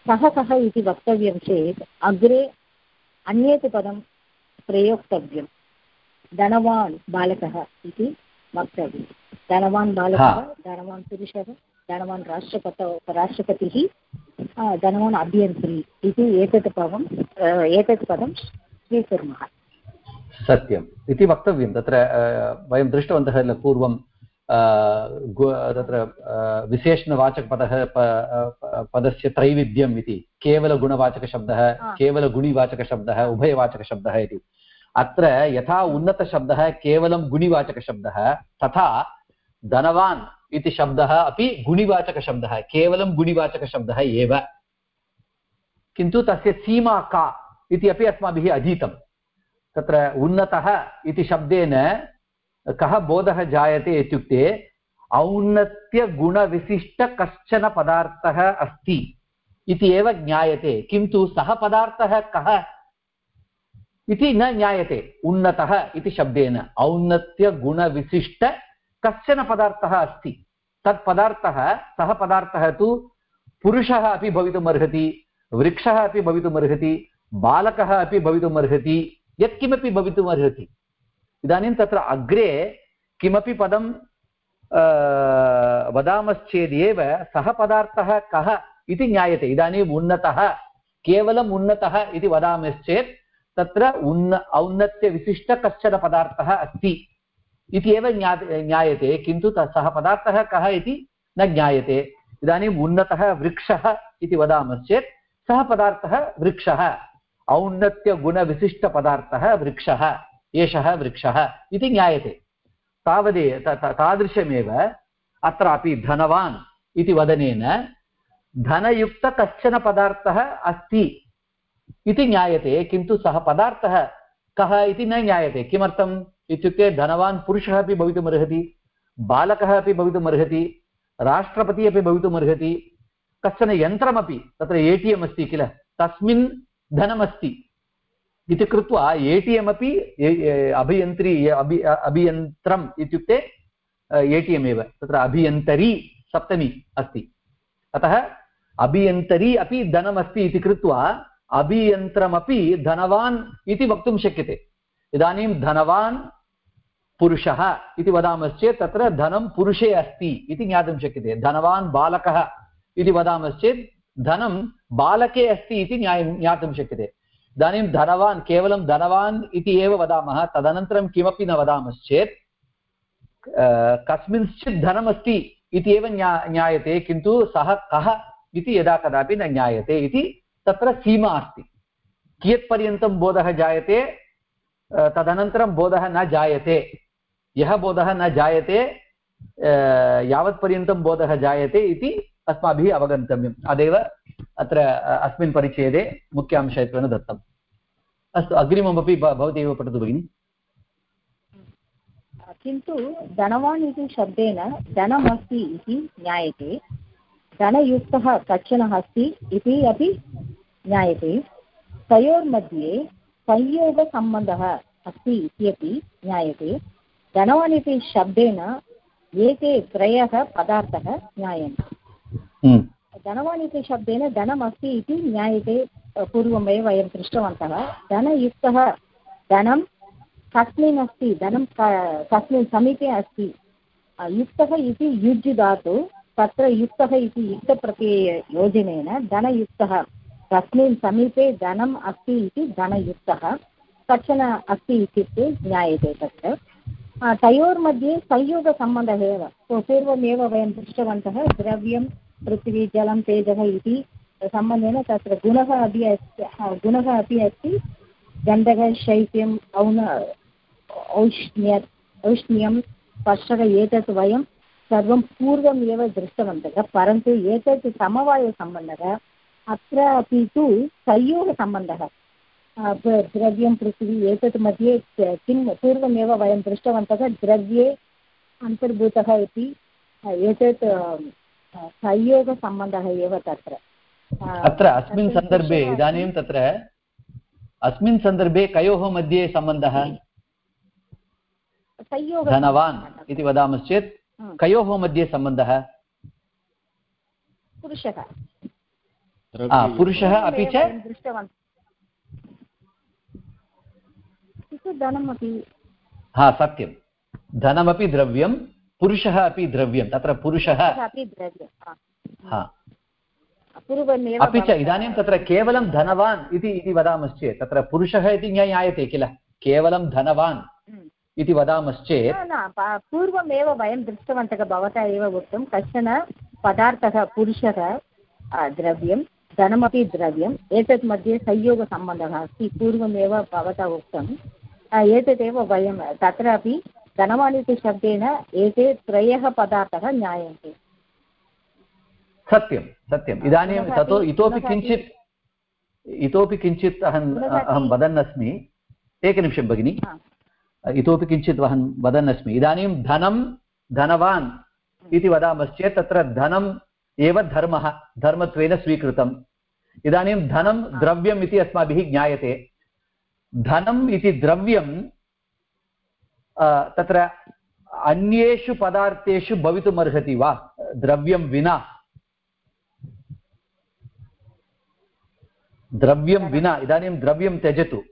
कः इति वक्तव्यं चेत् अग्रे अन्यत् पदं प्रयोक्तव्यं। धनवान् बालकः इति वक्तव्यं। धनवान् बालकः धनवान् पुरुषः धनवान् राष्ट्रपत राष्ट्रपतिः धनवान् अभियन्त्री इति एतत् पदम् एतत् पदं स्वीकुर्मः। सत्यम्। इति वक्तव्यं। तत्र वयं दृष्टवन्तः पूर्वं तत्र विशेषणवाचकपदः पदस्य त्रैविध्यम् इति। केवलगुणवाचकशब्दः केवलगुणिवाचकशब्दः उभयवाचकशब्दः इति। अत्र यथा उन्नतशब्दः केवलं गुणिवाचकशब्दः तथा धनवान् इति शब्दः अपि गुणिवाचकशब्दः, केवलं गुणिवाचकशब्दः एव। किन्तु तस्य सीमा का इति अपि अस्माभिः अधीतं। तत्र उन्नतः इति शब्देन कः बोधः जायते इत्युक्ते औन्नत्यगुणविशिष्ट कश्चन पदार्थः अस्ति इति एव ज्ञायते। किन्तु सः पदार्थः कः इति न ज्ञायते, उन्नतः इति शब्देन। औन्नत्यगुणविशिष्ट कश्चन पदार्थः अस्ति। तत् पदार्थः, सः पदार्थः तु पुरुषः अपि भवितुम् अर्हति, वृक्षः अपि भवितुम् अर्हति, बालकः अपि भवितुम् अर्हति, यत्किमपि भवितुम् अर्हति। इदानीं तत्र अग्रे किमपि पदं वदामश्चेदेव सः पदार्थः कः इति ज्ञायते। इदानीम् उन्नतः, केवलम् उन्नतः इति वदामश्चेत् तत्र उन्न औन्नत्यविशिष्ट कश्चन पदार्थः अस्ति। इति एव ज्ञा, ज्ञायते, किन्तु सः पदार्थः कः इति न ज्ञायते। इदानीम् उन्नतः वृक्षः इति वदामश्चेत्, सः पदार्थः वृक्षः। औन्नत्यगुणविशिष्टपदार्थः वृक्षः, एषः वृक्षः इति ज्ञायते। तावदे तादृशमेव अत्रापि धनवान् इति वदनेन, धनयुक्त कश्चन पदार्थः अस्ति इति ज्ञायते, किन्तु सः पदार्थः कः इति न ज्ञायते। किमर्थम्? इत्युक्ते धनवान् पुरुषः अपि भवितुमर्हति, बालकः अपि भवितुमर्हति, राष्ट्रपतिः अपि भवितुमर्हति, कश्चन यन्त्रमपि तत्र ए टि एम् अस्ति किल? तस्मिन् धनमस्ति। इति कृत्वा ए टि एम् अपि अभियन्त्री, अभि, अभियन्त्रम् इत्युक्ते ए टि एम् एव। तत्र अभियन्तरी सप्तमी अस्ति। अतः अभियन्तरी अपि धनमस्ति इति कृत्वा अभियन्त्रमपि धनवान् इति वक्तुं शक्यते। इदानीं धनवान् पुरुषः इति वदामश्चेत् तत्र धनं पुरुषे अस्ति इति ज्ञातुं शक्यते। धनवान् बालकः इति वदामश्चेत् धनं बालके अस्ति इति ज्ञातुं शक्यते। इदानीं धनवान्, केवलं धनवान् इति एव वदामः, तदनन्तरं किमपि न वदामश्चेत् कस्मिंश्चित् धनमस्ति इति एव ज्ञा ज्ञायते, किन्तु सः कः इति यदा कदापि न ज्ञायते इति तत्र सीमा अस्ति। कियत्पर्यन्तं बोधः जायते? तदनन्तरं बोधः न जायते। यः बोधः न जायते यावत्पर्यन्तं बोधः जायते इति अस्माभिः अवगन्तव्यम्। अदेव अत्र अस्मिन् परिच्छेदे मुख्यांशत्वेन दत्तम्। अस्तु, अग्रिममपि भवती एव पठतु भगिनि। किन्तु धनवान् इति शब्देन धनमस्ति इति ज्ञायते, धनयुक्तः कश्चन अस्ति इति अपि ज्ञायते, तयोर्मध्ये संयोगसम्बन्धः अस्ति इत्यपि ज्ञायते धनवान् इति शब्देन एते त्रयः पदार्थः ज्ञायन्ते। हम्म। धनवान् इति शब्देन धनमस्ति इति ज्ञायते पूर्वमेव वयं दृष्टवन्तः। धनयुक्तः धनं कस्मिन् अस्ति धनं कस्मिन् समीपे अस्ति। युक्तः इति युज् धातु तत्र युक्तः इति युक्तप्रत्यययोजनेन धनयुक्तः कस्मिन् समीपे धनम् अस्ति इति धनयुक्तः कश्चन अस्ति इत्युक्ते ज्ञायते तत्र। तयोर्मध्ये संयोगसम्बन्धः एव। पूर्वमेव वयं दृष्टवन्तः, द्रव्यं, पृथिवी, जलं, तेजः इति सम्बन्धेन तत्र गुणः अपि अस्ति गुणः अपि अस्ति। गन्धः शैत्यम् औन, औष्ण्य, औष्ण्यं, स्पर्शः, एतत् वयं सर्वं पूर्वम् दृष्टवन्तः, परन्तु एतत् समवायसम्बन्धः, अत्र अपि तु संयोगसम्बन्धः द्रव्यं पृथिवी एतत् मध्ये किं पूर्वमेव वयं दृष्टवन्तः द्रव्ये अन्तर्भूतः इति एतत् संयोगसम्बन्धः एव तत्र। अत्र अस्मिन् सन्दर्भे इदानीं तत्र अस्मिन् सन्दर्भे कयोः मध्ये सम्बन्धः? धनवान् इति वदामश्चेत् कयोः मध्ये सम्बन्धः? पुरुषः। पुरुषः अपि च? दृष्टवन्तः धनमपि हा सत्यं. धनमपि द्रव्यं पुरुषः अपि द्रव्यं तत्र पुरुषः अपि द्रव्यं हा। पूर्वमेव अपि च इदानीं तत्र केवलं धनवान् इति इति वदामश्चेत् तत्र पुरुषः इति ज्ञायते किल? केवलं धनवान् हम्म। इति वदामश्चेत् न न प- पूर्वमेव वयं दृष्टवन्तः भवता एव उक्तं कश्चन पदार्थः पुरुषः द्रव्यं धनमपि द्रव्यम् एतत् मध्ये संयोगसम्बन्धः अस्ति पूर्वमेव भवता उक्तं। एतदेव वयं तत्रापि धनवान् इति शब्देन एते त्रयः पदार्थाः ज्ञायन्ते। सत्यं सत्यम्। इदानीं ततो इतोपि किञ्चित् इतोपि किञ्चित् अहम् अहं वदन्नस्मि। एकनिमिषं भगिनि। इतोपि किञ्चित् अहं वदन्नस्मि। इदानीं धनं धनवान् इति वदामश्चेत् तत्र धनम् एव धर्मः धर्मत्वेन स्वीकृतम्। इदानीं धनं द्रव्यम् इति अस्माभिः ज्ञायते। धनम् इति द्रव्यं तत्र अन्येषु पदार्थेषु भवितुमर्हति वा? द्रव्यं विना। द्रव्यं विना, इदानीं द्रव्यं त्यजतु।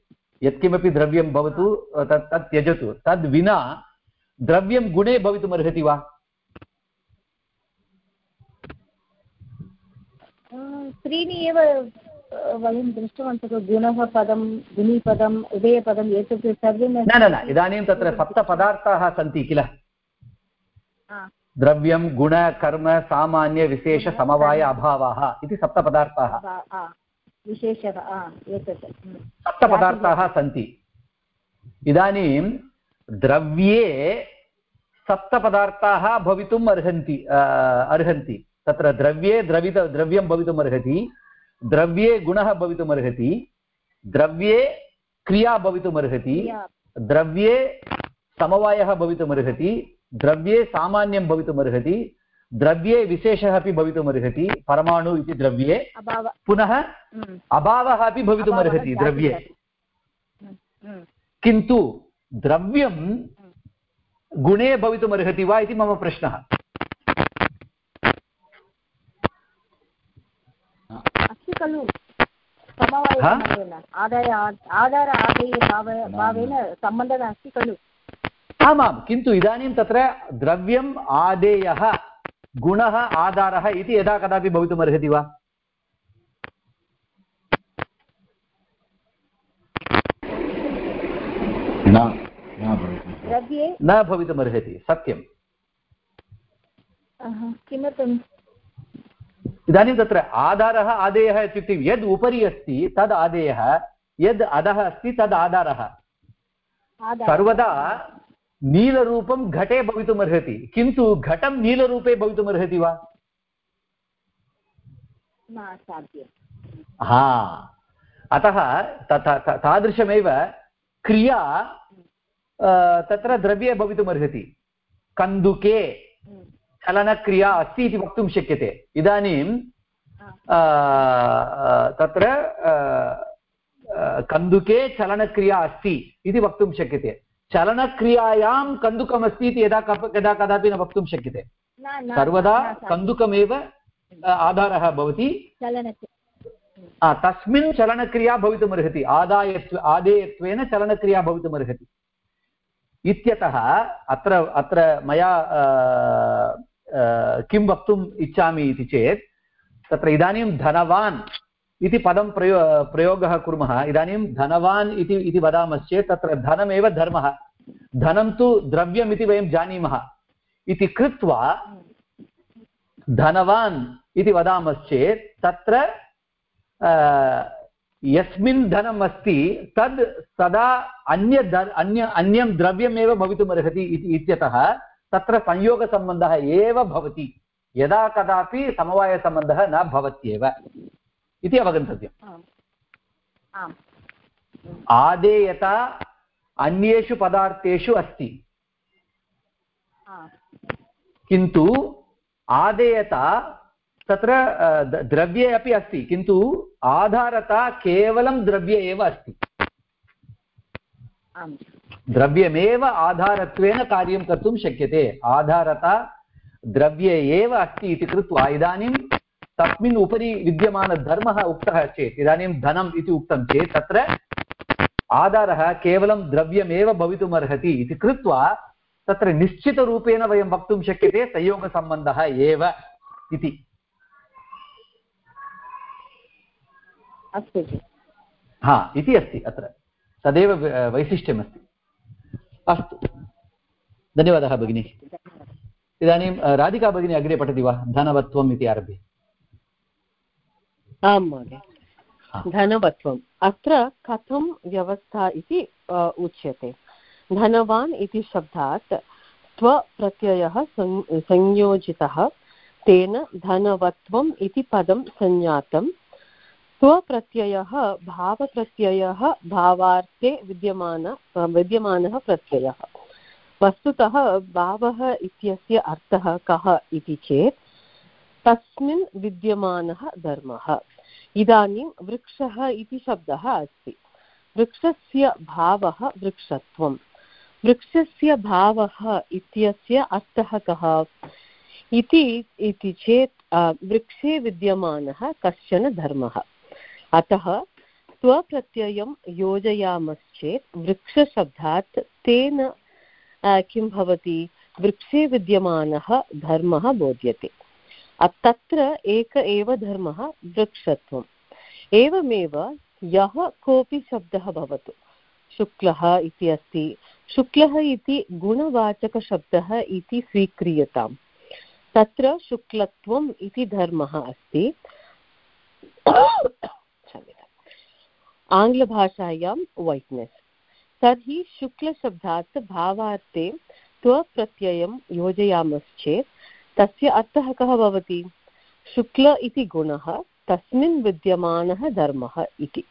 यत्किमपि द्रव्यं भवतु तत् तत् त्यजतु। तद् विना द्रव्यं गुणे भवितुमर्हति वा? त्रीणि एव वयं दृष्टवन्तः गुणः पदं गुणिपदम् उदयपदम् एतत् सर्वं न न न इदानीं तत्र सप्तपदार्थाः सन्ति किल? द्रव्यं गुण कर्म सामान्य विशेष समवाय अभावाः इति सप्तपदार्थाः। विशेषः एतत्। हम्म। सप्तपदार्थाः सन्ति। इदानीं द्रव्ये सप्तपदार्थाः भवितुम् अर्हन्ति अर्हन्ति। तत्र द्रव्ये द्रवित द्रव्यं भवितुम् अर्हति। द्रव्ये गुणः भवितुम् अर्हति द्रव्ये क्रिया भवितुम् अर्हति क्रिया। द्रव्ये समवायः भवितुम् अर्हति द्रव्ये सामान्यं भवितुम् अर्हति द्रव्ये विशेषः अपि भवितुम् अर्हति परमाणु इति द्रव्ये। पुनः हम्म, अभावः अपि भवितुम् अर्हति द्रव्ये। हम्म, हम्म। किन्तु द्रव्यं गुणे भवितुमर्हति वा इति मम प्रश्नः अस्ति खलु। आदाय आधार आदेय भावेन सम्बन्धः अस्ति खलु। आमां किन्तु इदानीं तत्र द्रव्यम् आदेयः गुणः आधारः इति यदा कदापि भवितुमर्हति वा? न भवितुमर्हति सत्यम्। अह, किमर्थम् इदानीं तत्र आधारः आदेयः इत्युक्ते यद् उपरि अस्ति तद् आदेयः यद् अधः अस्ति तद् आधारः। सर्वदा नीलरूपं घटे भवितुमर्हति किन्तु घटं नीलरूपे भवितुमर्हति वा? हा। अतः तथा तादृशमेव क्रिया तत्र द्रव्ये भवितुमर्हति। कन्दुके चलनक्रिया अस्ति इति वक्तुं शक्यते। इदानीं तत्र कन्दुके चलनक्रिया अस्ति इति वक्तुं शक्यते। चलनक्रियायां कन्दुकमस्ति इति यदा कप यदा कदापि न वक्तुं शक्यते। सर्वदा। कन्दुकमेव आधारः भवति। तस्मिन् चलनक्रिया भवितुमर्हति आदायत्व आदेयत्वेन चलनक्रिया भवितुमर्हति इत्यतः अत्र अत्र मया किं वक्तुम् इच्छामि इति चेत्, तत्र इदानीं धनवान् इति पदं प्रयो, प्रयोगः कुर्मः। इदानीं धनवान् इति इति वदामश्चेत्, तत्र धनमेव धर्मः। धनं तु द्रव्यम् इति वयं जानीमः। इति कृत्वा धनवान् इति वदामश्चेत्, तत्र यस्मिन् धनम् अस्ति तद् सदा अन्य अन्य, अन्यं द्रव्यमेव भवितुमर्हति इति, इत्यतः तत्र संयोगसम्बन्धः एव भवति। यदा कदापि समवायसम्बन्धः न भवत्येव। इति अवगन्तव्यम्। आदेयता अन्येषु पदार्थेषु अस्ति। किन्तु आदेयता तत्र द्रव्ये अपि अस्ति। किन्तु आधारता केवलं द्रव्ये एव अस्ति। द्रव्यमेव आधारत्वेन कार्यं कर्तुं शक्यते। आधारता द्रव्ये एव अस्ति इति कृत्वा इदानीं तस्मिन् उपरि विद्यमानधर्मः उक्तः चेत् इदानीं धनम् इति उक्तं चेत् तत्र आधारः केवलं द्रव्यमेव भवितुमर्हति इति कृत्वा तत्र निश्चितरूपेण वयं वक्तुं शक्यते संयोगसम्बन्धः एव इति। अस्तु हा इति अस्ति अत्र। तदेव वैशिष्ट्यमस्ति। अस्तु। धन्यवादः भगिनि। इदानीं राधिका भगिनी अग्रे पठति वा? धनवत्वम् इति आरभ्य। आं महोदय। धनवत्वम्। अत्र कथं व्यवस्था इति उच्यते। धनवान् इति शब्दात् त्वप्रत्ययः संयोजितः। तेन धनवत्वम् इति पदं संज्ञातं। स्वप्रत्ययः, भावप्रत्ययः, भावार्थे विद्यमान, विद्यमानः प्रत्ययः। वस्तुतः भावः इत्यस्य अर्थः कः इति चेत्, तस्मिन् विद्यमानः धर्मः। इदानीं वृक्षः इति शब्दः अस्ति। वृक्षस्य भावः वृक्षत्वं। वृक्षस्य भावः इत्यस्य अर्थः कः? इति चेत् वृक्षे विद्यमानः कश्चन धर्मः। अतः स्वप्रत्ययं योजयामश्चेत् वृक्षशब्दात् तेन किं भवति? वृक्षे विद्यमानः धर्मः बोध्यते। तत्र एक एव धर्मः वृक्षत्वम्। एवमेव यः कोऽपि शब्दः भवतु। शुक्लः इति अस्ति। शुक्लः इति गुणवाचकशब्दः इति स्वीक्रियताम्। तत्र शुक्लत्वम् इति धर्मः अस्ति। आङ्ग्लभाषायां वैट्नेस् तर्हि शुक्लशब्दात् भावार्थे त्वप्रत्ययं योजयामश्चेत्, तस्य अर्थः कः भवति? शुक्ल इति गुणः, तस्मिन् विद्यमानः धर्मः इति।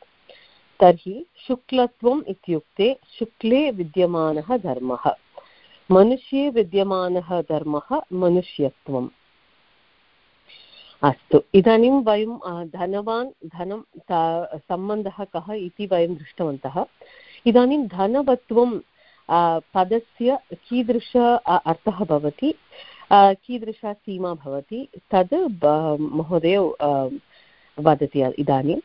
तर्हि शुक्लत्वम् इत्युक्ते शुक्ले विद्यमानः धर्मः। मनुष्ये विद्यमानः धर्मः मनुष्यत्वम्। अस्तु। इदानीं वयं धनवान्, धनं सम्बन्धः कः इति वयं दृष्टवन्तः। इदानीं धनवत्वं पदस्य कीदृश अर्थः भवति? कीदृशा सीमा भवति? तद् महोदय वदति इदानीं।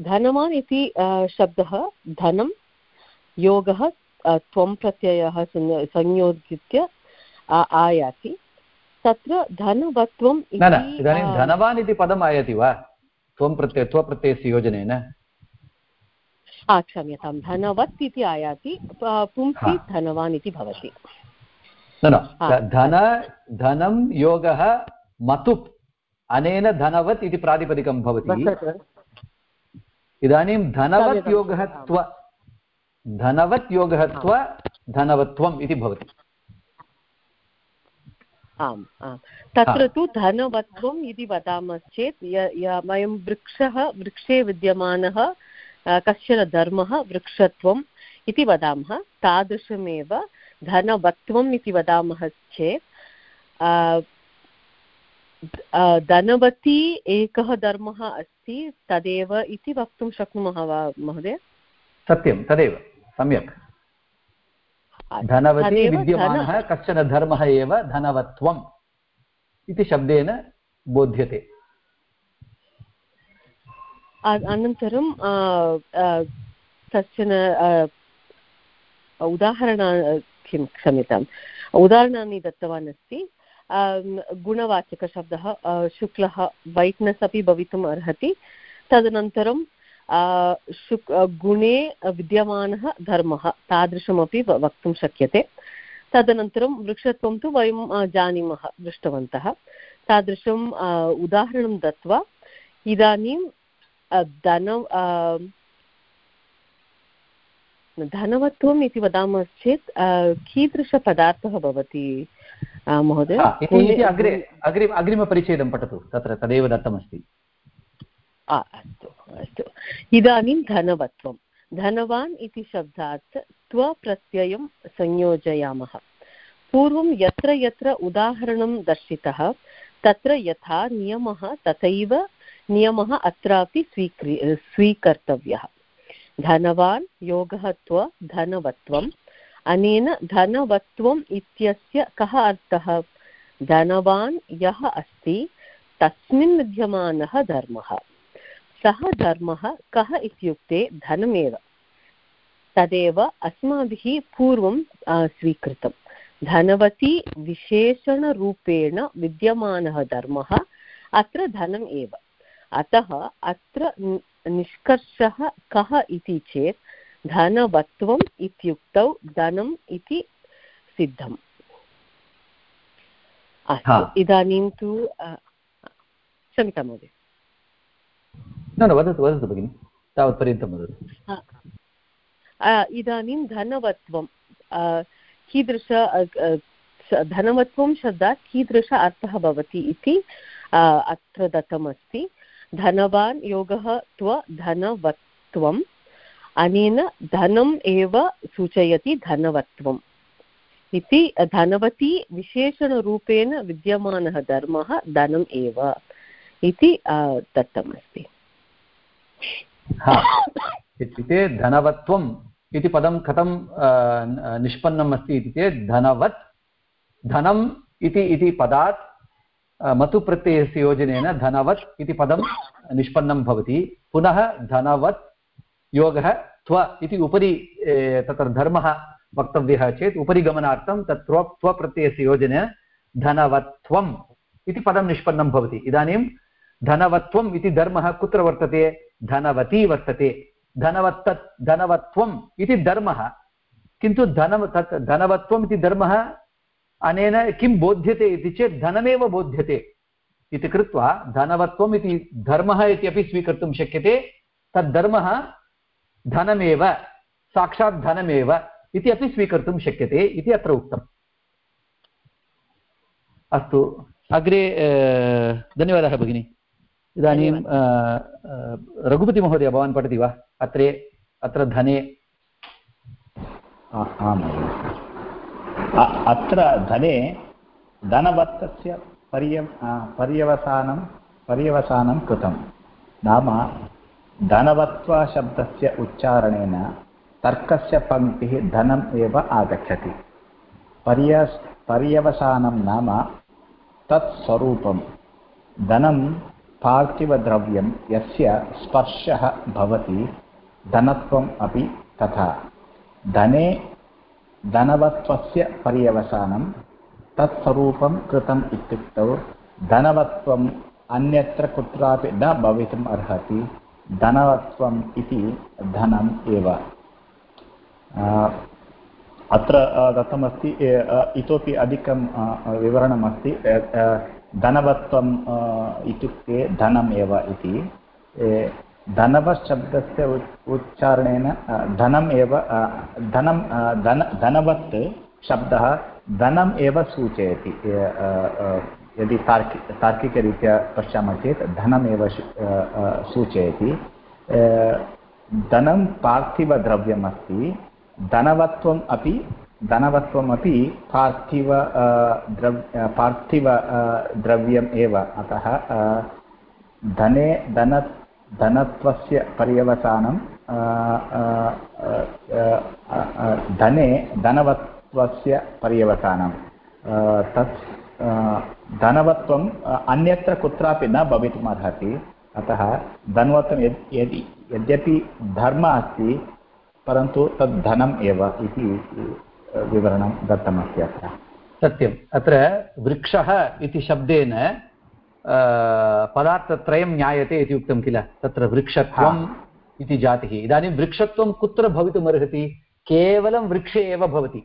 धनवान् इति शब्दः धनं, योगः त्वं प्रत्ययः संयोजित्य आयाति। तत्र धनवत्वं न न इदानीं धनवान् इति पदम् आयाति वा? त्वं प्रत्यय त्वप्रत्ययस्य योजनेन? क्षम्यतां धनवत् इति आयाति पुंसि धनवान् इति भवति। न न धन धनं योगः मतुप् अनेन धनवत् इति प्रातिपदिकं भवति। इदानीं धनवत् योगः त्व धनवत् योगः त्व धनवत्वम् इति भवति। आम् आम्। तत्र तु धनवत्वम् इति वदामश्चेत् वयं वृक्षः वृक्षे विद्यमानः कश्चन धर्मः वृक्षत्वम् इति वदामः। तादृशमेव धनवत्वम् इति वदामः चेत् धनवती एकः धर्मः अस्ति तदेव इति वक्तुं शक्नुमः वा महोदय? सत्यं तदेव सम्यक्। धनवती विद्यमानः कश्चन धर्मः एव धनवत्वम् इति शब्देन बोध्यते। अनन्तरं कश्चन उदाहरण किं क्षम्यताम् उदाहरणानि दत्तवान् अस्ति। गुणवाचकशब्दः शुक्लः वैट्नेस् अपि भवितुम् अर्हति। तदनन्तरं शुक् गुणे विद्यमानः धर्मः तादृशमपि वक्तुं शक्यते। तदनन्तरं वृक्षत्वं तु वयं जानीमः दृष्टवन्तः। तादृशम् उदाहरणं दत्वा इदानीं धन धनवत्वम् इति वदामश्चेत् कीदृशपदार्थः भवति महोदय? अग्रे अग्रे अग्रिमपरिच्छेदं पठतु तत्र तदेव दत्तमस्ति। अस्तु अस्तु। इदानीं धनवत्वं। धनवान् इति शब्दात् त्वप्रत्ययं संयोजयामः। पूर्वं यत्र यत्र उदाहरणं दर्शितः, तत्र यथा नियमः, तथैव नियमः अत्रापि स्वीक्रि, स्वीकर्तव्यः। धनवान्, योगः त्व, धनवत्वम्। अनेन धनवत्वम् इत्यस्य कः अर्थः? धनवान् यः अस्ति, तस्मिन् विद्यमानः धर्मः। सः धर्मः कः इत्युक्ते धनमेव। तदेव अस्माभिः पूर्वं स्वीकृतं। धनवती विशेषणरूपेण विद्यमानः धर्मः अत्र धनम् एव। अतः अत्र निष्कर्षः कः इति चेत् धनवत्वम् इत्युक्तौ धनम् इति सिद्धम्। अस्तु इदानीं तु क्षम्यतां महोदय। न न वदतु वदतु भगिनि। तावत्पर्यन्तं वदतु। इदानीं धनवत्वं कीदृश धनवत्वं शब्दात् कीदृश अर्थः भवति इति अत्र दत्तमस्ति। धनवान् योगः त्व अनेन धनम् एव सूचयति धनवत्वम्। इति, धनवती विशेषणरूपेण विद्यमानः धर्मः धनम् एव। इति दत्तमस्ति। इत्युक्ते धनवत्वम् इति पदं कथं निष्पन्नम् अस्ति इति चेत् धनवत् धनम् इति इति पदात् मतुप्रत्ययस्य योजनेन धनवत् इति पदं निष्पन्नं भवति। पुनः धनवत् योगः त्व इति उपरि तत्र धर्मः वक्तव्यः चेत् उपरि गमनार्थं तत् त्वप्रत्ययस्य योजनेन धनवत्वम् इति पदं निष्पन्नं भवति। इदानीं धनवत्वम् इति धर्मः कुत्र वर्तते? धनवती वर्तते। धनवत्तत् धनवत्वम् इति धर्मः। किन्तु धनं तत् धनवत्वम् इति धर्मः अनेन किं बोध्यते इति चेत् धनमेव बोध्यते। इति कृत्वा धनवत्वम् इति धर्मः इत्यपि स्वीकर्तुं शक्यते। तद्धर्मः धनमेव, साक्षात् धनमेव इति अपि स्वीकर्तुं शक्यते इति अत्र उक्तम्। अस्तु। अग्रे धन्यवादः भगिनी। इदानीं रघुपतिमहोदय भवान् पठति वा? अत्रे अत्र धने। आम् अत्र धने धनवत्तस्य पर्य पर्यवसानं पर्यवसानं कृतं। नाम धनवत्वशब्दस्य उच्चारणेन तर्कस्य पङ्क्तिः धनम् एव आगच्छति। पर्य पर्यवसानं नाम तत्स्वरूपं धनं पार्थिवद्रव्यं यस्य स्पर्शः भवति, धनत्वम् अपि तथा। धने धनवत्वस्य पर्यवसानं, तत्स्वरूपं कृतम् इत्युक्तौ धनवत्वम् अन्यत्र कुत्रापि न भवितुम् अर्हति धनवत्वम् इति धनम् एव। अत्र दत्तमस्ति इतोपि अधिकं विवरणमस्ति धनवत्वम् इत्युक्ते धनम् एव इति धनवशब्दस्य उच्चारणेन धनम् एव धनं धन, धनवत् शब्दः धनम् एव सूचयति। यदि तार्कि, तार्किकरीत्या पश्यामः चेत् धनमेव सूचयति। धनं पार्थिवद्रव्यमस्ति। धनवत्वम् अपि धनवत्वमपि पार्थिव द्रव् पार्थिव द्रव्यम् एव। अतः धने, धन, धनत्वस्य पर्यवसानं धने धनवत्वस्य पर्यवसानं। तत् धनवत्वम् अन्यत्र कुत्रापि न भवितुम् अर्हति अतः, धनवत्वं यद्, यदि, यद्यपि धर्मः अस्ति, परन्तु तद् धनम् एव इति विवरणं दत्तमस्ति अत्र। सत्यम्। अत्र वृक्षः इति शब्देन पदार्थत्रयं ज्ञायते इति उक्तं किल? तत्र वृक्षत्वम् इति जातिः। इदानीं वृक्षत्वं कुत्र भवितुमर्हति केवलं वृक्षे एव भवति।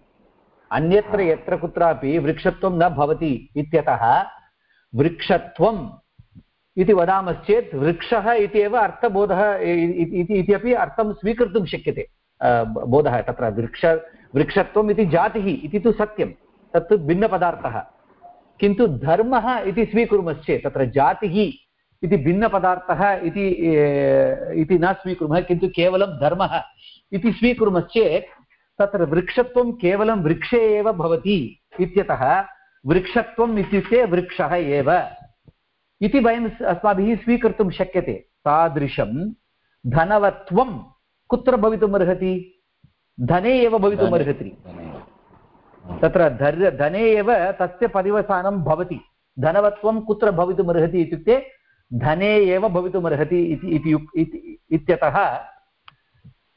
अन्यत्र यत्र कुत्रापि वृक्षत्वं न भवति इत्यतः वृक्षत्वम् इति वदामश्चेत् वृक्षः इति एव अर्थबोधः इति अपि अर्थं स्वीकर्तुं शक्यते। बोधः तत्र वृक्ष वृक्षत्वम् इति जातिः इति तु सत्यं, तत्तु भिन्नपदार्थः। किन्तु धर्मः इति स्वीकुर्मश्चेत्, तत्र जातिः इति भिन्नपदार्थः इति इति न स्वीकुर्मः, किन्तु केवलं धर्मः इति स्वीकुर्मश्चेत्, तत्र वृक्षत्वं केवलं वृक्षे एव भवति इत्यतः वृक्षत्वम् इत्युक्ते वृक्षः एव। इति वयम् अस्माभिः स्वीकर्तुं शक्यते। तादृशं धनवत्वं कुत्र भवितुमर्हति? धने एव भवितुमर्हति तत्र धर् धने एव तस्य परिवसानं भवति। धनवत्वं कुत्र भवितुमर्हति इत्युक्ते धने एव भवितुमर्हति इति- इत्यतः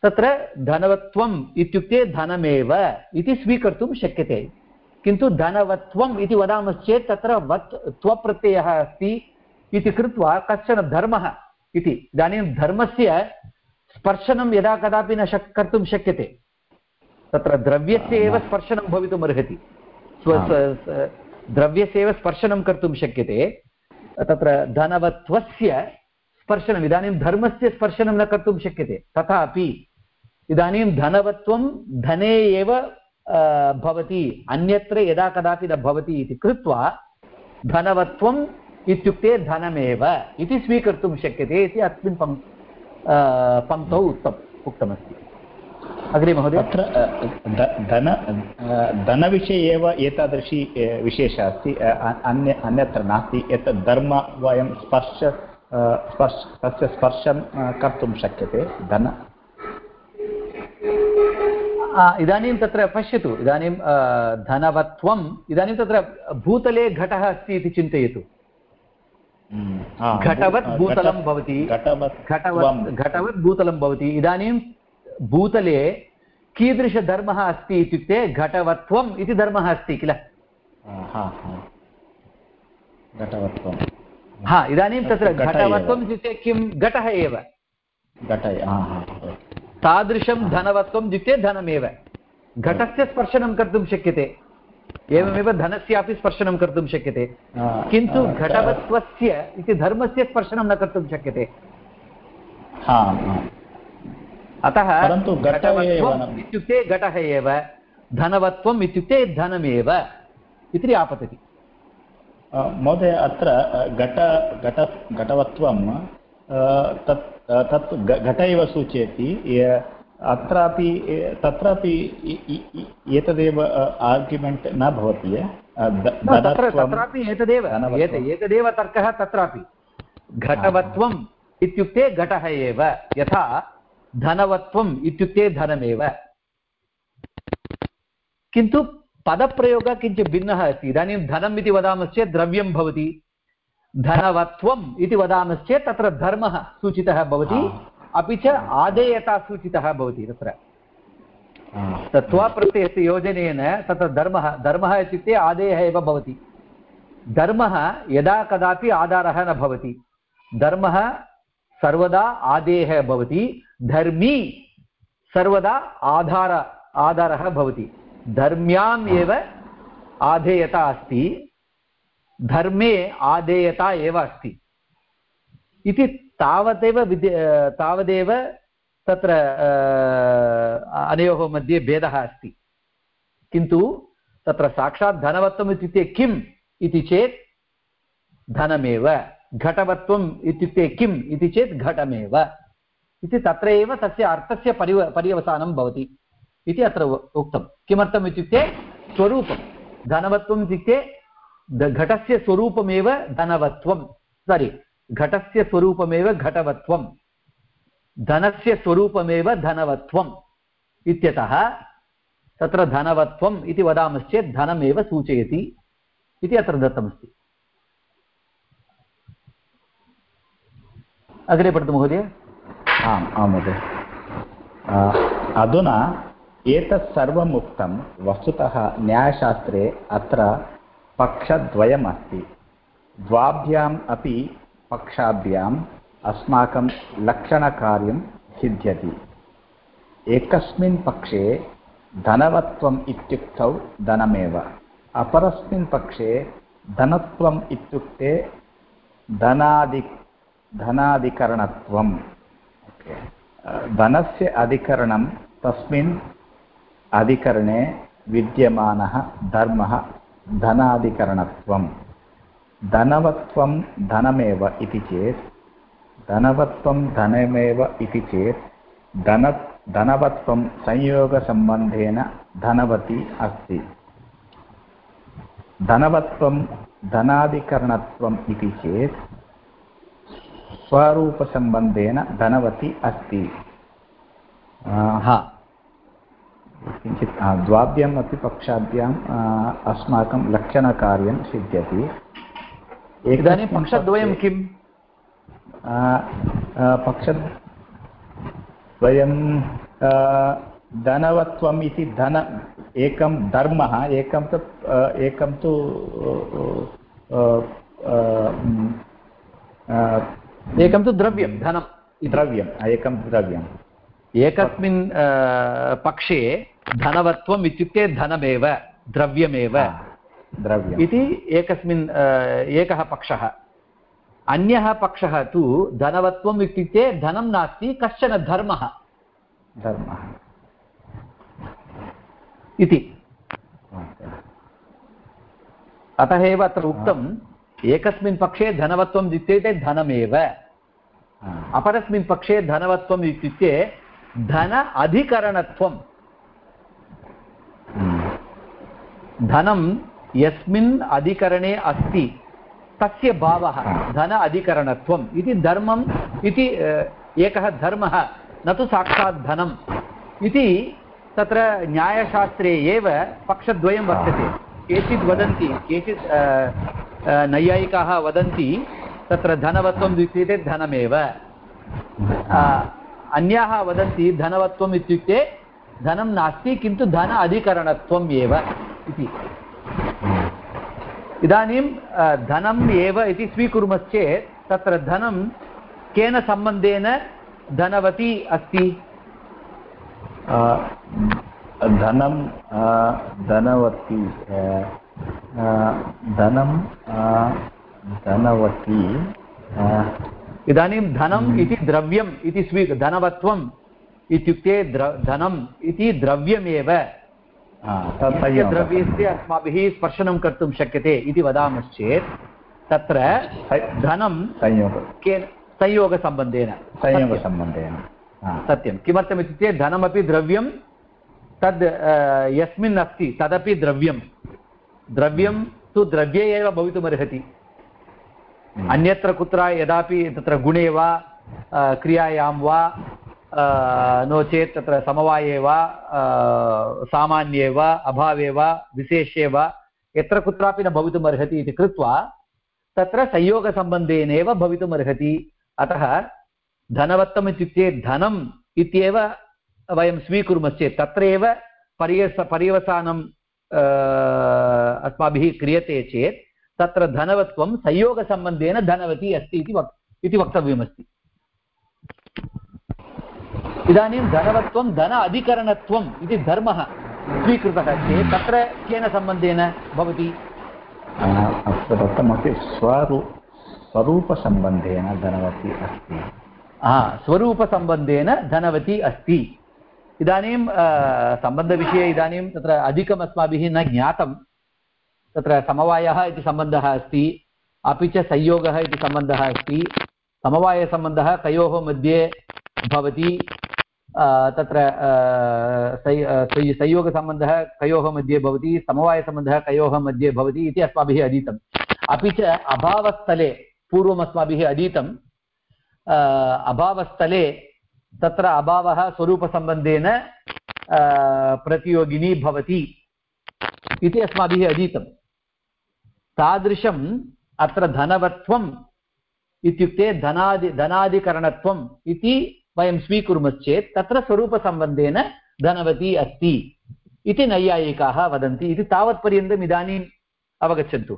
तत्र धनवत्वम् इत्युक्ते धनमेव इति स्वीकर्तुं शक्यते। किन्तु धनवत्वम् इति वदामश्चेत् तत्र वत् त्वप्रत्ययः अस्ति इति कृत्वा कश्चन धर्मः इति। इदानीं धर्मस्य स्पर्शनं यदा कदापि न शक् कर्तुं शक्यते। तत्र द्रव्यस्य एव स्पर्शनं भवितुमर्हति स्व स्व- द्रव्यस्य एव स्पर्शनं कर्तुं शक्यते। तत्र धनवत्वस्य स्पर्शनम् इदानीं धर्मस्य स्पर्शनं न कर्तुं शक्यते। तथापि इदानीं धनवत्वं धने एव भवति अन्यत्र यदा कदापि न भवति इति कृत्वा धनवत्वम् इत्युक्ते धनमेव इति स्वीकर्तुं शक्यते इति अस्मिन् पङ् पङ्क्तौ उक्तम् उक्तमस्ति। अग्रे महोदय। अ, ध- धन धनविषये एव एतादृशी विशेषः अस्ति अन्य अन्यत्र नास्ति एतत् धर्म वयं स्पर्श स्पर्श तस्य स्पर्शं कर्तुं शक्यते धन। इदानीं तत्र पश्यतु इदानीं धनवत्वम् इदानीं तत्र भूतले घटः अस्ति इति चिन्तयतु। हम्म, घटवत् भूतलं भवति। घटवत्। घटवत् भूतलं भवति। इदानीं भूतले कीदृशधर्मः अस्ति इत्युक्ते घटवत्वम् इति धर्मः अस्ति किल? हा, हा, हा। घटवत्वं. हा इदानीं तत्र घटवत्वम् इत्युक्ते किं? घटः एव. हा हा तादृशं धनवत्वम् इत्युक्ते धनमेव. घटस्य स्पर्शनं कर्तुं शक्यते. एवमेव धनस्यापि स्पर्शनं कर्तुं शक्यते. किन्तु घटवत्वस्य इति धर्मस्य स्पर्शनं न कर्तुं शक्यते. अतः परन्तु इत्युक्ते घटः एव धनवत्वम् इत्युक्ते धनमेव इति आपतति। महोदय अत्र घट घट घटवत्वं तत् तत् घट एव सूचयति अत्रापि तत्रापि एतदेव आर्ग्युमेण्ट् न भवति तत्रापि एतदेव एतदेव तर्कः तत्रापि। घटवत्वम् इत्युक्ते घटः एव यथा धनवत्वम् इत्युक्ते धनमेव। किन्तु पदप्रयोगः किञ्चित् भिन्नः अस्ति। इदानीं धनम् इति वदामश्चेत् द्रव्यं भवति। धनवत्वम् इति वदामश्चेत् तत्र धर्मः सूचितः भवति। अपि च आदेयता सूचितः भवति तत्र। तत्त्वाप्रत्ययस्य योजनेन तत्र धर्मः धर्मः इत्युक्ते आदेयः एव भवति। धर्मः यदा कदापि आधारः न भवति। धर्मः सर्वदा आदेयः भवति। धर्मी सर्वदा आधार, आधारः भवति। धर्म्याम् एव आधेयता अस्ति, धर्मे आदेयता एव अस्ति। इति तावदेव विद्य तावदेव तत्र अनयोः मध्ये भेदः अस्ति। किन्तु तत्र साक्षात् धनवत्वम् इत्युक्ते किम् इति चेत् धनमेव, घटवत्वम् इत्युक्ते किम् इति चेत् घटमेव। इति तत्र एव तस्य अर्थस्य परिव, पर्यवसानं भवति। इति अत्र उक्तं। किमर्थम् इत्युक्ते स्वरूपं। धनवत्वम् इत्युक्ते घटस्य स्वरूपमेव धनवत्वं सारि घटस्य स्वरूपमेव घटवत्वं धनस्य स्वरूपमेव धनवत्वम् इत्यतः तत्र धनवत्वम् इति वदामश्चेत् धनमेव सूचयति इति अत्र दत्तमस्ति। अग्रे पठतु महोदय। आम् आं महोदय। अधुना एतत् सर्वम् उक्तं वस्तुतः न्यायशास्त्रे अत्र पक्षद्वयम् अस्ति द्वाभ्याम् अपि पक्षाभ्याम् अस्माकं लक्षणकार्यं सिद्ध्यति। एकस्मिन् पक्षे धनवत्वम् इत्युक्तौ धनमेव। अपरस्मिन् पक्षे धनत्वम् इत्युक्ते धनादि, धनाधिकरणत्वम्। धनस्य अधिकरणं तस्मिन् अधिकरणे विद्यमानः धर्मः धनाधिकरणत्वं। धनवत्वं धनमेव इति चेत्, धनवत्वं धनमेव इति चेत्, धन, धनवत्वं संयोगसम्बन्धेन धनवती अस्ति। धनवत्वं धनाधिकरणत्वम् इति चेत् स्वरूपसम्बन्धेन धनवती अस्ति। हा। किञ्चित् द्वाभ्याम् अपि पक्षाभ्याम् अस्माकं लक्षणकार्यं सिद्ध्यति। इदानीं पक्षद्वयं पक्षे- किम्? पक्षद्वयं धनवत्वम् इति धन एकं धर्मः एकं तु एकं तु एकं तु द्रव्यं धनं द्रव्यम् एकं द्रव्यम्। एकस्मिन् पक्षे धनवत्वम् इत्युक्ते धनमेव द्रव्यमेव। द्रव्यम्। इति एकस्मिन् एकः पक्षः। अन्यः पक्षः तु धनवत्वम् इत्युक्ते धनं नास्ति कश्चन धर्मः। धर्मः। इति। अतः एव अत्र उक्तम् एकस्मिन् पक्षे धनवत्वम् इत्युक्ते धनमेव। अपरस्मिन् पक्षे धनवत्वम् इत्युक्ते धन अधिकरणत्वं। धनं यस्मिन् अधिकरणे अस्ति तस्य भावः धन अधिकरणत्वम्। इति धर्मम् इति एकः धर्मः न तु साक्षात् धनम्। इति तत्र न्यायशास्त्रे एव पक्षद्वयं वर्तते। केचित् वदन्ति केचित् नैयायिकाः वदन्ति, तत्र धनवत्वम् इत्युक्ते धनमेव। अन्याः वदन्ति, धनवत्वम् इत्युक्ते धनं नास्ति, किन्तु धन अधिकरणत्वम् एव इति। इदानीं धनम् एव इति स्वीकुर्मश्चेत्, तत्र धनं केन सम्बन्धेन धनवती अस्ति? धनं धनवती धनं धनवती इदानीं धनम् इति द्रव्यम् इति स्वी धनवत्वम् इत्युक्ते द्र धनम् इति द्रव्यमेव। तस्य द्रव्यस्य अस्माभिः स्पर्शनं कर्तुं शक्यते इति वदामश्चेत् तत्र धनं केन संयोगसम्बन्धेन। संयोगसम्बन्धेन। सत्यं। किमर्थमित्युक्ते धनमपि द्रव्यं तद् यस्मिन् अस्ति तदपि द्रव्यं द्रव्यं तु द्रव्ये एव भवितुमर्हति। अन्यत्र कुत्र यदापि तत्र गुणे वा क्रियायां वा नो चेत् तत्र समवाये वा सामान्ये वा अभावे वा विशेषे वा यत्र कुत्रापि न भवितुमर्हति इति कृत्वा तत्र संयोगसम्बन्धेनैव भवितुमर्हति। अतः धनवत्तम् इत्युक्ते धनम् इत्येव वयं स्वीकुर्मश्चेत् तत्र एव पर्यस पर्यवसानम् अस्माभिः क्रियते चेत् तत्र धनवत्वं संयोगसम्बन्धेन धनवती अस्ति इति वक् इति वक्तव्यमस्ति। इदानीं धनवत्वं धन अधिकरणत्वम् इति धर्मः स्वीकृतः चेत् तत्र केन सम्बन्धेन भवति? दत्तमस्ति स्वरू स्वरूपसम्बन्धेन धनवती अस्ति। हा स्वरूपसम्बन्धेन धनवती अस्ति। इदानीं सम्बन्धविषये इदानीं तत्र अधिकम् अस्माभिः न ज्ञातं तत्र समवायः इति सम्बन्धः अस्ति, अपि च संयोगः इति सम्बन्धः अस्ति। समवायसम्बन्धः कयोः मध्ये भवति। तत्र संयोगसम्बन्धः कयोः मध्ये भवति, समवायसम्बन्धः कयोः मध्ये भवति इति अस्माभिः अधीतम्। अपि च अभावस्थले पूर्वम् अस्माभिः अधीतम् अभावस्थले तत्र अभावः स्वरूपसम्बन्धेन प्रतियोगिनी भवति इति अस्माभिः अधीतं। तादृशम् अत्र धनवत्वम् इत्युक्ते धनादि धनादिकरणत्वम् इति वयं स्वीकुर्मश्चेत् तत्र स्वरूपसम्बन्धेन धनवती अस्ति इति नैयायिकाः वदन्ति। इति तावत्पर्यन्तम् इदानीम् अवगच्छन्तु।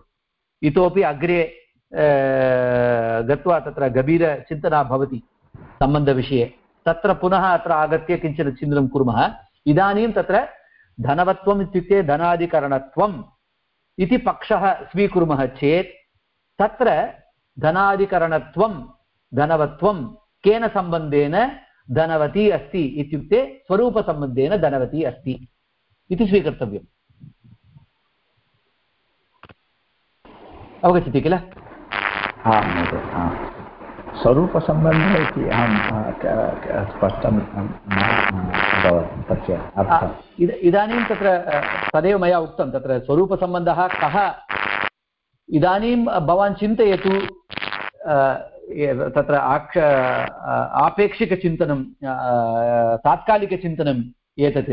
इतोपि अग्रे गत्वा तत्र गभीरचिन्तना भवति सम्बन्धविषये। तत्र पुनः अत्र आगत्य किञ्चित् चिन्तनं कुर्मः। इदानीं तत्र धनवत्वम् इत्युक्ते धनादिकरणत्वम् इति पक्षः स्वीकुर्मः चेत् तत्र धनादिकरणत्वं धनवत्वं केन सम्बन्धेन धनवती अस्ति इत्युक्ते स्वरूपसम्बन्धेन धनवती अस्ति इति स्वीकर्तव्यम्। अवगच्छति किल? महोदय हा स्वरूपसम्बन्धः इति अहं स्पष्टं तस्य इदानीं तत्र तदेव मया उक्तं तत्र स्वरूपसम्बन्धः कः? इदानीं भवान् चिन्तयतु तत्र आक्ष आपेक्षिकचिन्तनं तात्कालिकचिन्तनम् एतत्।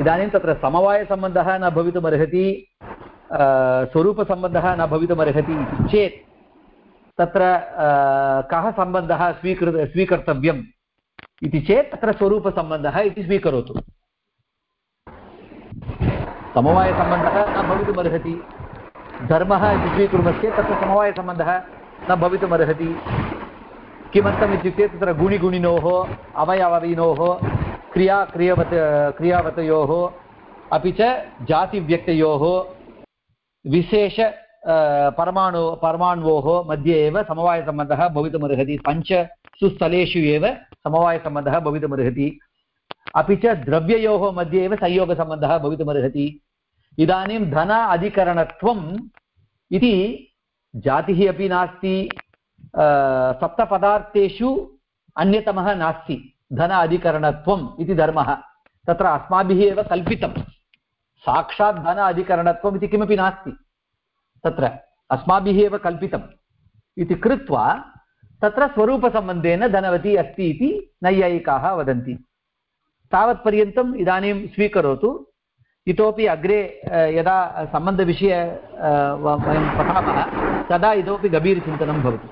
इदानीं तत्र समवायसम्बन्धः न भवितुमर्हति स्वरूपसम्बन्धः न भवितुमर्हति इति चेत् तत्र कः सम्बन्धः स्वीकृत, स्वीकर्तव्यम्? इति चेत् तत्र स्वरूपसम्बन्धः इति स्वीकरोतु। समवायसम्बन्धः न भवितुमर्हति। धर्मः इति स्वीकुर्मश्चेत् तत्र समवायसम्बन्धः न भवितुमर्हति। किमर्थम् इत्युक्ते तत्र गुणिगुणिनोः, अवयवविनोः क्रियाक्रियवत् क्रियावतयोः, अपि च जातिव्यक्तयोः, विशेष परमाणु परमाण्वोः मध्ये एव समवायसम्बन्धः भवितुमर्हति पञ्चसु स्थलेषु एव समवायसम्बन्धः भवितुमर्हति अपि च द्रव्ययोः मध्ये एव संयोगसम्बन्धः भवितुमर्हति इदानीं धन अधिकरणत्वम् इति जातिः अपि नास्ति सप्तपदार्थेषु अन्यतमः नास्ति धन अधिकरणत्वम् इति धर्मः तत्र अस्माभिः एव कल्पितं साक्षात् धन अधिकरणत्वम् इति किमपि नास्ति तत्र अस्माभिः एव कल्पितम् इति कृत्वा तत्र स्वरूपसम्बन्धेन धनवती अस्ति इति नैयायिकाः वदन्ति। तावत्पर्यन्तम् इदानीं स्वीकरोतु। इतोपि अग्रे यदा सम्बन्धविषये वयं पठामः तदा इतोपि गभीरचिन्तनं भवति।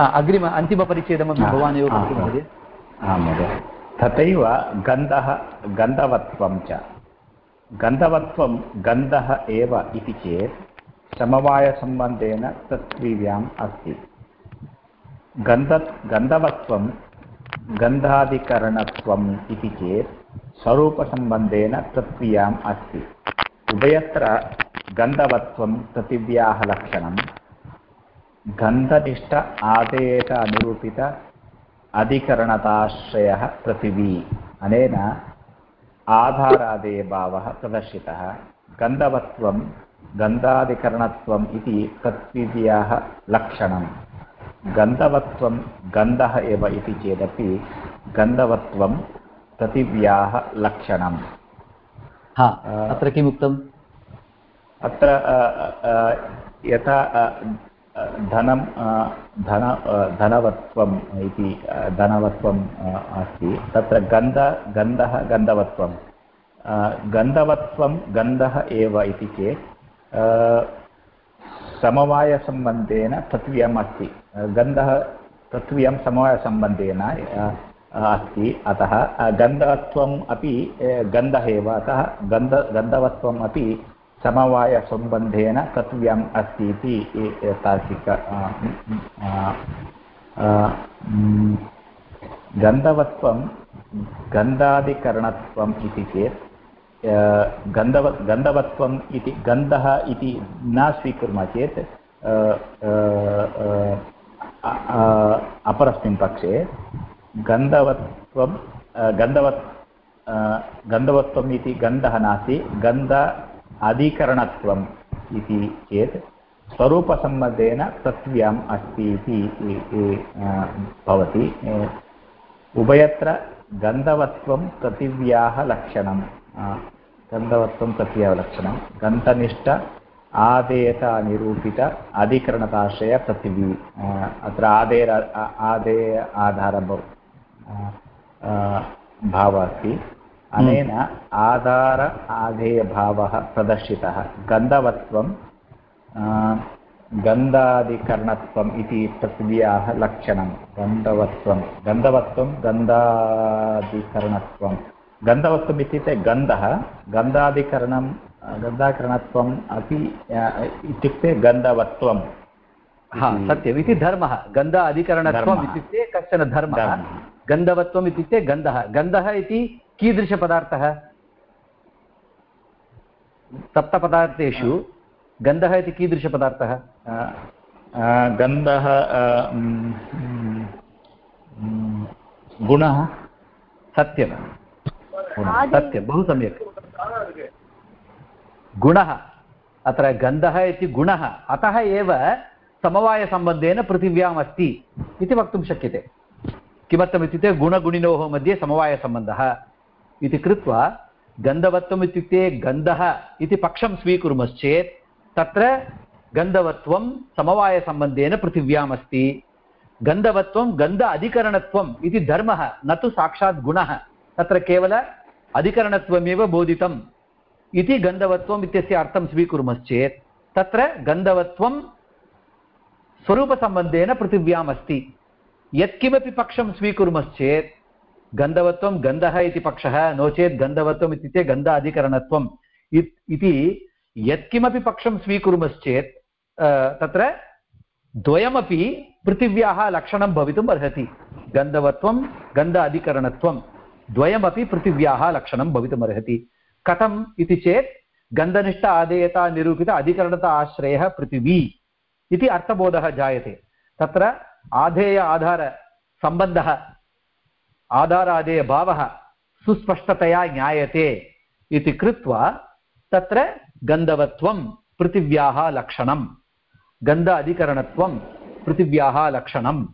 अग्रिम अन्तिमपरिच्छेदमपि भवान् एव आं महोदय। तथैव गन्धः गन्धवत्वं च। गन्धवत्वं गन्धः एव इति चेत् समवायसम्बन्धेन तत्त्वीव्याम् अस्ति। गन्ध गन्धवत्वं गन्धाधिकरणत्वम् इति चेत् स्वरूपसम्बन्धेन तत्त्वीयाम् अस्ति। उभयत्र गन्धवत्वं पृथिव्याः लक्षणं। गन्धनिष्ठ आदेश अनुरूपित अधिकरणताश्रयः पृथिवी। अनेन आधारादेयभावः प्रदर्शितः। गन्धवत्वं गन्धाधिकरणत्वम् इति तत्त्वीयाः लक्षणं गन्धवत्वं गन्धः एव इति चेदपि गन्धवत्वं पृथिव्याः लक्षणं हा अत्र किमुक्तम्? अत्र यथा धनं धन धनवत्वम् इति धनवत्वम् अस्ति। तत्र गन्ध, गन्धः गन्धवत्वं गन्धवत्वं गन्धः एव इति चेत् समवायसम्बन्धेन पृथिव्याम् अस्ति। गन्धः समवायसम्बन्धेन अस्ति। अतः गन्धत्वम् अपि गन्धः एव। अतः गन्ध, गन्धवत्वम् अपि समवायसम्बन्धेन पृथिव्याम् अस्ति इति तार्किक गन्धवत्वं गन्धाधिकरणत्वम् इति चेत् गन्धव, गन्धवत्वम् इति, गन्धः इति न स्वीकुर्मः चेत् अपरस्मिन् पक्षे गन्धवत्वं गन्धवत् गन्धवत्वम् इति गन्धः नास्ति, गन्ध अधिकरणत्वम् इति चेत् स्वरूपसम्बन्धेन पृथिव्याम् अस्ति इति भवति। उभयत्र गन्धवत्वं पृथिव्याः लक्षणं गन्धवत्वं पृथिव्याः लक्षणं गन्धनिष्ठ आदेयत निरूपित, अधिकरणताश्रय पृथिवी। अत्र आदेर आदेय आधार भावः अस्ति। अनेन आधार आधेयभावः प्रदर्शितः। गन्धवत्वं गन्धाधिकरणत्वम् इति पृथिव्याः लक्षणं। गन्धवत्वं गन्धवत्वं गन्धाधिकरणत्वं। गन्धवत्वम् इत्युक्ते गन्धः गन्धाधिकरणं गन्धाकरणत्वम् अपि इत्युक्ते गन्धवत्वं। हा सत्यम् इति धर्मः। गन्ध अधिकरणत्वम् इत्युक्ते कश्चन धर्मः। गन्धवत्वम् इत्युक्ते गन्धः। गन्धः इति कीदृशपदार्थः? सप्तपदार्थेषु गन्धः इति कीदृशपदार्थः? गन्धः गुणः? सत्यं। सत्यं। बहु सम्यक्। गुणः। अत्र गन्धः इति गुणः। अतः एव समवायसम्बन्धेन पृथिव्याम् अस्ति इति वक्तुं शक्यते। किमर्थमित्युक्ते गुणगुणिनोः मध्ये समवायसम्बन्धः इति कृत्वा गन्धवत्वम् इत्युक्ते गन्धः इति पक्षं स्वीकुर्मश्चेत् तत्र गन्धवत्वं समवायसम्बन्धेन पृथिव्याम् अस्ति गन्धवत्वं गन्ध अधिकरणत्वम् इति धर्मः, न तु साक्षात् गुणः, तत्र केवल अधिकरणत्वमेव बोधितम् इति गन्धवत्वम् इत्यस्य अर्थं स्वीकुर्मश्चेत् तत्र गन्धवत्वं स्वरूपसम्बन्धेन पृथिव्याम् यत्किमपि पक्षं स्वीकुर्मश्चेत् गन्धवत्वं गन्धः इति पक्षः, नो चेत् गन्धवत्वम् इत्युक्ते गन्ध अधिकरणत्वम् इति यत्किमपि पक्षं स्वीकुर्मश्चेत् तत्र द्वयमपि पृथिव्याः लक्षणं भवितुम् अर्हति। गन्धवत्वं गन्ध अधिकरणत्वं द्वयमपि पृथिव्याः लक्षणं भवितुमर्हति कथम् इति चेत्, गन्धनिष्ठ आदेयता निरूपित अधिकरणता आश्रयः पृथिवी इति अर्थबोधः जायते। तत्र आधेय आधारसम्बन्धः आधारादेयभावः सुस्पष्टतया ज्ञायते इति कृत्वा तत्र गन्धवत्वं, पृथिव्याः लक्षणं गन्ध अधिकरणत्वं, पृथिव्याः लक्षणम्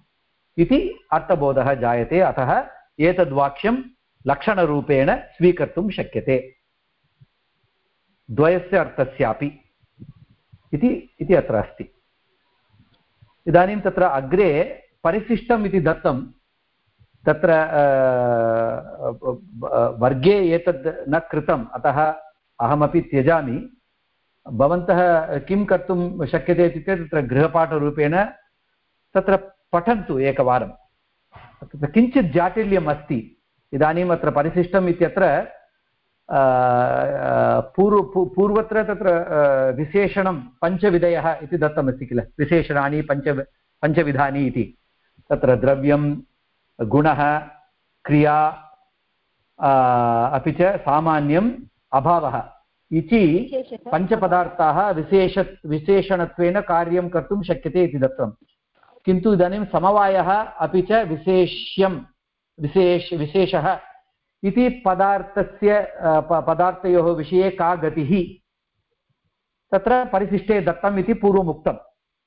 इति अर्थबोधः जायते। अतः एतद्वाक्यं लक्षणरूपेण स्वीकर्तुं शक्यते। द्वयस्य अर्थस्यापि इति इति अत्र अस्ति। इदानीं तत्र अग्रे परिशिष्टम् इति दत्तं। तत्र वर्गे एतद् न कृतम्। अतः अहमपि त्यजामि। भवन्तः किं कर्तुं शक्यते इत्युक्ते तत्र गृहपाठरूपेण तत्र पठन्तु एकवारं। तत्र किञ्चित् जाटिल्यम् अस्ति। इदानीम् अत्र परिशिष्टम् इत्यत्र पूर्व पूर्वत्र तत्र विशेषणं पञ्चविधयः इति दत्तमस्ति किल? विशेषणानि पञ्च पञ्चविधानि इति। तत्र द्रव्यं गुणः क्रिया अपि च सामान्यम् अभावः। इति पञ्चपदार्थाः विशेष विशेषणत्वेन कार्यं कर्तुं शक्यते इति दत्तं किन्तु इदानीं समवायः अपि च विशेष्यं विशेष विशेषः इति पदार्थस्य पदार्थयोः विषये का गतिः? तत्र परिशिष्टे दत्तम् इति पूर्वम् उक्तं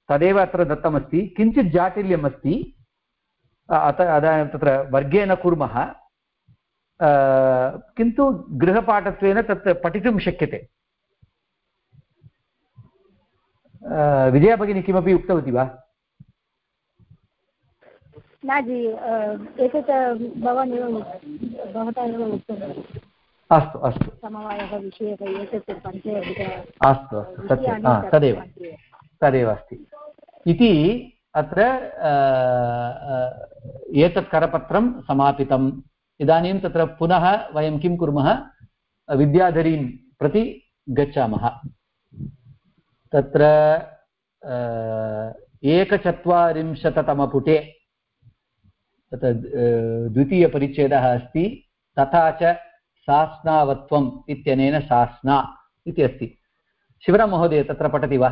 तदेव अत्र दत्तमस्ति। किञ्चित् जाटिल्यम् अस्ति तत्र वर्गे न कुर्मः। किन्तु गृहपाठत्वेन तत् पठितुं शक्यते। विजया किमपि उक्तवती वा? न जि एतत् भवान् एव भवता उक्तम् अस्तु अस्तु। समवायः विषयः एतत् पञ्च अस्तु अस्तु। सत्यं तदेव। तदेव अस्ति। इति अत्र एतत् करपत्रं समापितम्। इदानीं तत्र पुनः वयं किं कुर्मः? विद्याधरीं प्रति गच्छामः। तत्र एकचत्वारिंशततमपुटे तत्र द्वितीयपरिच्छेदः अस्ति। तथा च सास्नावत्वम् इत्यनेन सास्ना इति अस्ति। शिवराममहोदय तत्र पठति वा?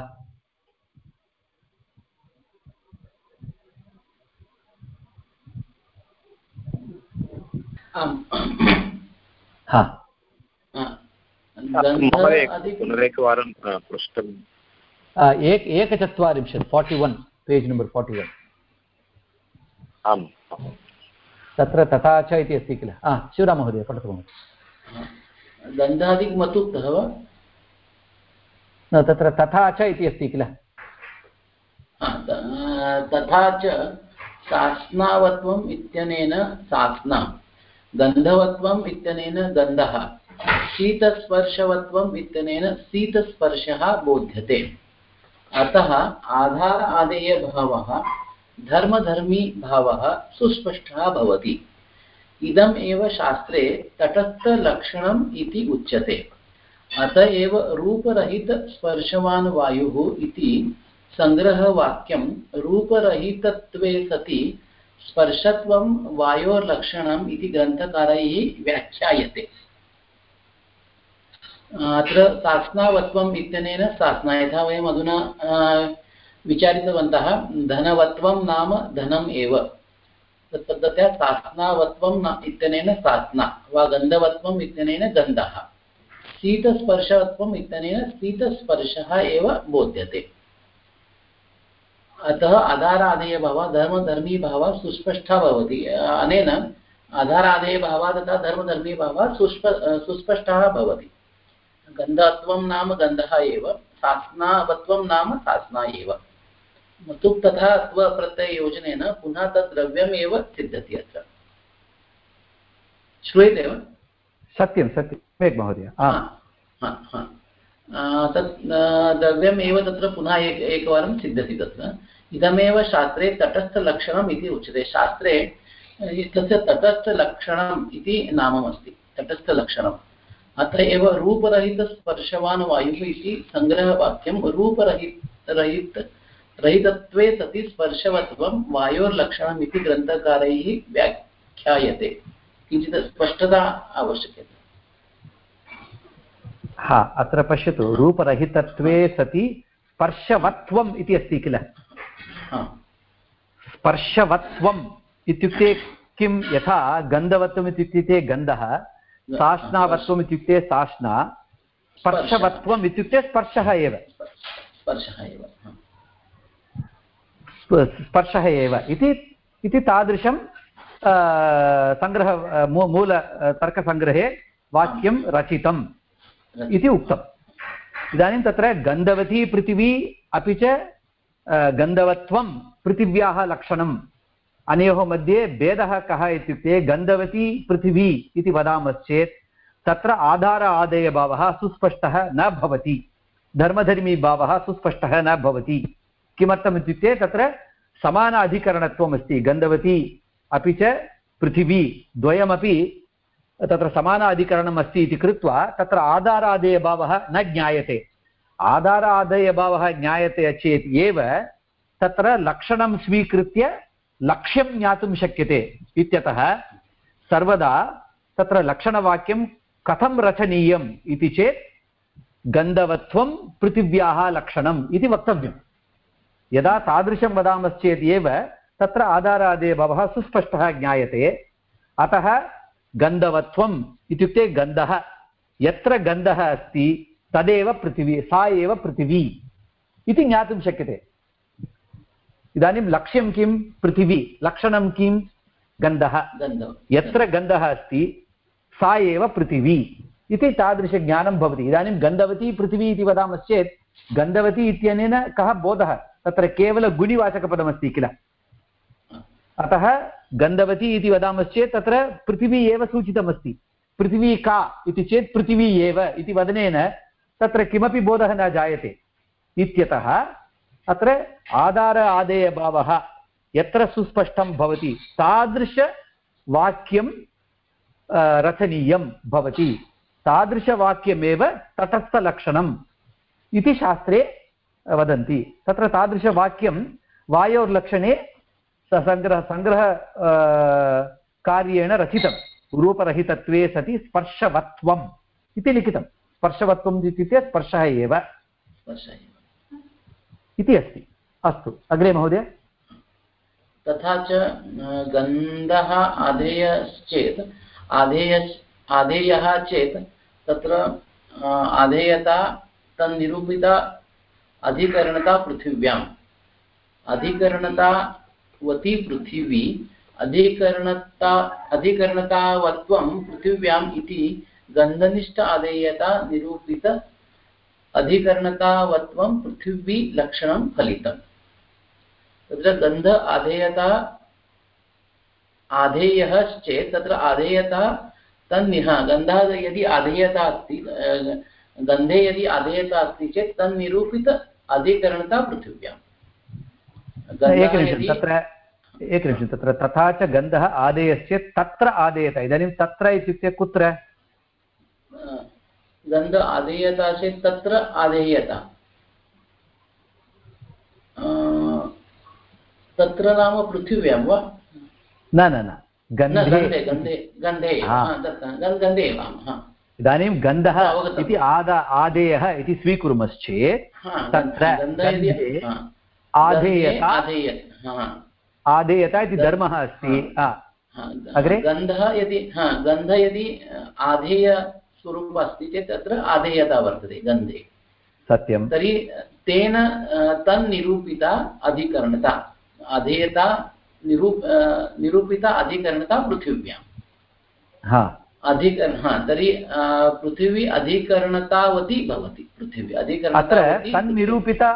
पुनरेकवारं पृष्टम् एक एकचत्वारिंशत् forty one page number forty one. आम्। तत्र तथा च इति अस्ति किल? शिवराममहोदय पठतु। महोदय गन्धादिकमतुक्तः वा? न तत्र तथा च इति अस्ति किल? तथा च सास्नावत्वम् इत्यनेन सास्ना गन्धवत्वम् इत्यनेन गन्धः शीतस्पर्शवत्वम् इत्यनेन शीतस्पर्शः बोध्यते। अतः आधार आदेयभावः धर्मधर्मी भावः सुस्पष्टः भवति। इदम् एव शास्त्रे तटस्थलक्षणम् इति उच्यते। अत एव रूपरहितस्पर्शवान् वायुः इति सङ्ग्रहवाक्यं रूपरहितत्वे सति स्पर्शत्वं वायोर्लक्षणम् इति ग्रन्थकारैः व्याख्यायते। अत्र सास्नावत्वम् इत्यनेन सास्ना यथा वयम् अधुना विचारितवन्तः, धनवत्वं नाम धनम् एव। तत्पद्धत्या सास्नावत्वं इत्यनेन सास्ना वा गन्धवत्वम् इत्यनेन गन्धः। शीतस्पर्शवत्वम् इत्यनेन शीतस्पर्शः एव बोध्यते। अतः आधारादेयभावः, धर्मधर्मीभावः सुस्पष्टः भवति। अनेन आधारादेयभावः तथा धर्मधर्मीभावः सुस्प सुस्पष्टः भवति। गन्धत्वं नाम गन्धः एव सास्नावत्वं नाम सास्ना एव। तुक् तथा त्वप्रत्यययोजनेन पुनः तद् द्रव्यमेव सिद्ध्यति अत्र। श्रूयते वा? सत्यं सत्यं। सम्यक् महोदय तत् द्रव्यम् एव तत्र पुनः एक एकवारं सिद्ध्यति तत्र। इदमेव शास्त्रे तटस्थलक्षणम् इति उच्यते। शास्त्रे तस्य तटस्थलक्षणम् इति नाममस्ति तटस्थलक्षणम्। अत्र एव रूपरहितस्पर्शवान् वायुः इति सङ्ग्रहवाक्यं रूपरहित रहित रहितत्वे सति स्पर्शवत्वं वायोर्लक्षणम् इति ग्रन्थकारैः व्याख्यायते। किञ्चित् स्पष्टता आवश्यकते। हा अत्र पश्यतु रूपरहितत्वे सति स्पर्शवत्वम् इति अस्ति किल? स्पर्शवत्वम् इत्युक्ते किं? यथा गन्धवत्वम् इत्युक्ते गन्धः साश्नावत्वम् इत्युक्ते साश्ना स्पर्शवत्वम् इत्युक्ते स्पर्शः एव। स्पर्शः एव स्पर्शः एव। इति इति तादृशं सङ्ग्रह मूल तर्कसङ्ग्रहे वाक्यं रचितम् इति उक्तम्। इदानीं तत्र गन्धवती पृथिवी अपि च गन्धवत्वं पृथिव्याः लक्षणम्। अनयोः मध्ये भेदः कः इत्युक्ते गन्धवती पृथिवी इति वदामश्चेत्, तत्र आधार आदेयभावः सुस्पष्टः न भवति। धर्मधर्मीभावः सुस्पष्टः न भवति। किमर्थम् इत्युक्ते तत्र समान अधिकरणत्वम् गन्धवती अपि च पृथिवी द्वयमपि तत्र समान अधिकरणम् अस्ति इति कृत्वा तत्र आधारादेयभावः न ज्ञायते। आधारादेयभावः ज्ञायते चेत् एव तत्र लक्षणं स्वीकृत्य लक्ष्यं ज्ञातुं शक्यते इत्यतः सर्वदा तत्र लक्षणवाक्यं कथं रचनीयम् इति चेत् गन्धवत्वं पृथिव्याः लक्षणम् इति वक्तव्यम्। यदा तादृशं वदामश्चेत् एव तत्र आधारादेभवः सुस्पष्टः ज्ञायते। अतः गन्धवत्वम् इत्युक्ते गन्धः। यत्र गन्धः अस्ति तदेव पृथिवी सा एव पृथिवी इति ज्ञातुं शक्यते। इदानीं लक्ष्यं किं? पृथिवी। लक्षणं किं? गन्धः। यत्र गन्धः अस्ति सा एव पृथिवी इति तादृशज्ञानं भवति। इदानीं गन्धवती पृथिवी इति वदामश्चेत् गन्धवती इत्यनेन कः बोधः? तत्र केवलगुणिवाचकपदमस्ति किल? अतः गन्धवती इति वदामश्चेत् तत्र पृथिवी एव सूचितमस्ति। पृथिवी का इति चेत् पृथिवी एव इति वदनेन तत्र किमपि बोधः न जायते। इत्यतः अत्र आधार आदेयभावः यत्र सुस्पष्टं भवति तादृशवाक्यं रचनीयं भवति। तादृशवाक्यमेव तटस्थलक्षणम् इति शास्त्रे वदन्ति। तत्र तादृशवाक्यं वायोर्लक्षणे सङ्ग्रह सङ्ग्रह कार्येण रचितं। रूपरहितत्वे सति स्पर्शवत्वम् इति लिखितं। स्पर्शवत्वम् इत्युक्ते स्पर्शः एव। इति अस्ति। अस्तु। अग्रे महोदय। तथा च गन्धः आधेयश्चेत् आधेय आधेयः चेत् तत्र आधेयता तन्निरूपिता अधिकरणता पृथिव्याम् अधिकरणतावती पृथिवी, अधिकरणता, अधिकरणतावत्वं पृथिव्याम् इति गन्धनिष्ठ आधेयता निरूपित अधिकरणतावत्वं पृथिवी लक्षणं फलितम् तत्र गन्ध आधेयता आधेयः चेत् तत्र आधेयता तन्निह गन्धः यदि आधेयता अस्ति गन्धे यदि आधेयता अस्ति चेत् तन्निरूपित अधिकरणता पृथिव्याम्। एकनिमिषं तत्र एकनिमिषं तत्र तथा च गन्धः आदेयस्य तत्र आदेयत इदानीं तत्र इत्युक्ते कुत्र? गन्ध आधेयता चेत् तत्र आधेयता तत्र नाम पृथिव्यां वा? न न न गन्धे गन्धे गन्धे गन्धे इदानीं गन्धः इति आदा आदेयः इति स्वीकुर्मश्चेत् तत्र आधेयता आधेयता इति धर्मः अस्ति। अग्रे? गन्धः यदि गन्ध यदि आधेयस्वरूपम् अस्ति चेत् तत्र आधेयता वर्तते गन्धे। सत्यं तर्हि तेन तन्निरूपिता अधिकरणता। अधेयता निरूप निरूपिता अधिकरणता पृथिव्यां हा। अधिकर हा तर्हि पृथिवी अधिकरणतावती भवति। पृथिवी अधिकरण अत्र तन्निरूपिता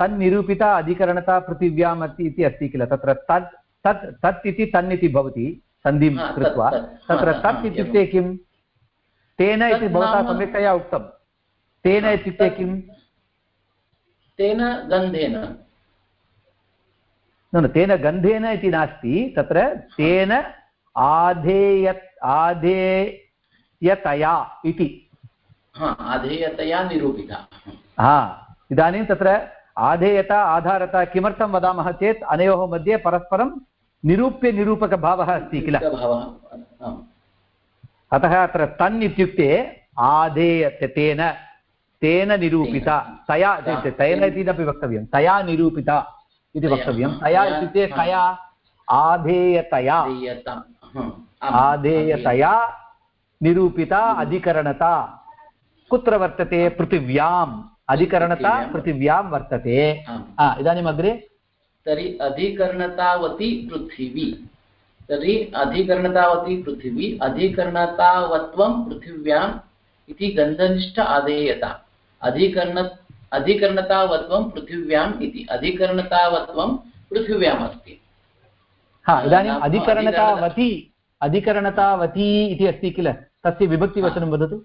तन्निरूपिता अधिकरणता पृथिव्याम् इति अस्ति किल? तत्र तत् तत् तत् इति तन् इति भवति सन्धिं कृत्वा। तत्र तत् इत्युक्ते किम्? तेन इति भवता सम्यक्तया उक्तं। तेन इत्युक्ते किम्? तेन गन्धेन। न तेन गन्धेन इति नास्ति। तत्र तेन आधेय आधेयतया इति। आधेयतया निरूपिता। हा इदानीं तत्र आधेयता आधारता किमर्थं वदामः चेत् अनयोः मध्ये परस्परं निरूप्यनिरूपकभावः अस्ति किल? अतः अत्र तन् इत्युक्ते आधेय तेन तेन निरूपिता तया तेन इति अपि वक्तव्यं। तया निरूपिता इति वक्तव्यं। तया इत्युक्ते तया आधेयतया आधेयतया निरूपिता अधिकरणता। कुत्र वर्तते? पृथिव्याम्। अधिकरणता पृथिव्यां वर्तते। इदानीम् अग्रे तर्हि अधिकरणतावती पृथिवी। तर्हि अधिकरणतावती पृथिवी अधिकरणतावत्वं पृथिव्याम् इति गन्धनिष्ठ आदेयता। अधिकरण अधिकरणतावत्वं पृथिव्याम् इति अधिकरणतावत्वं पृथिव्याम् अस्ति हा इदानीम् अधिकरणतावती अधिकरणतावती इति अस्ति किल? तस्य विभक्तिवचनं वदतु।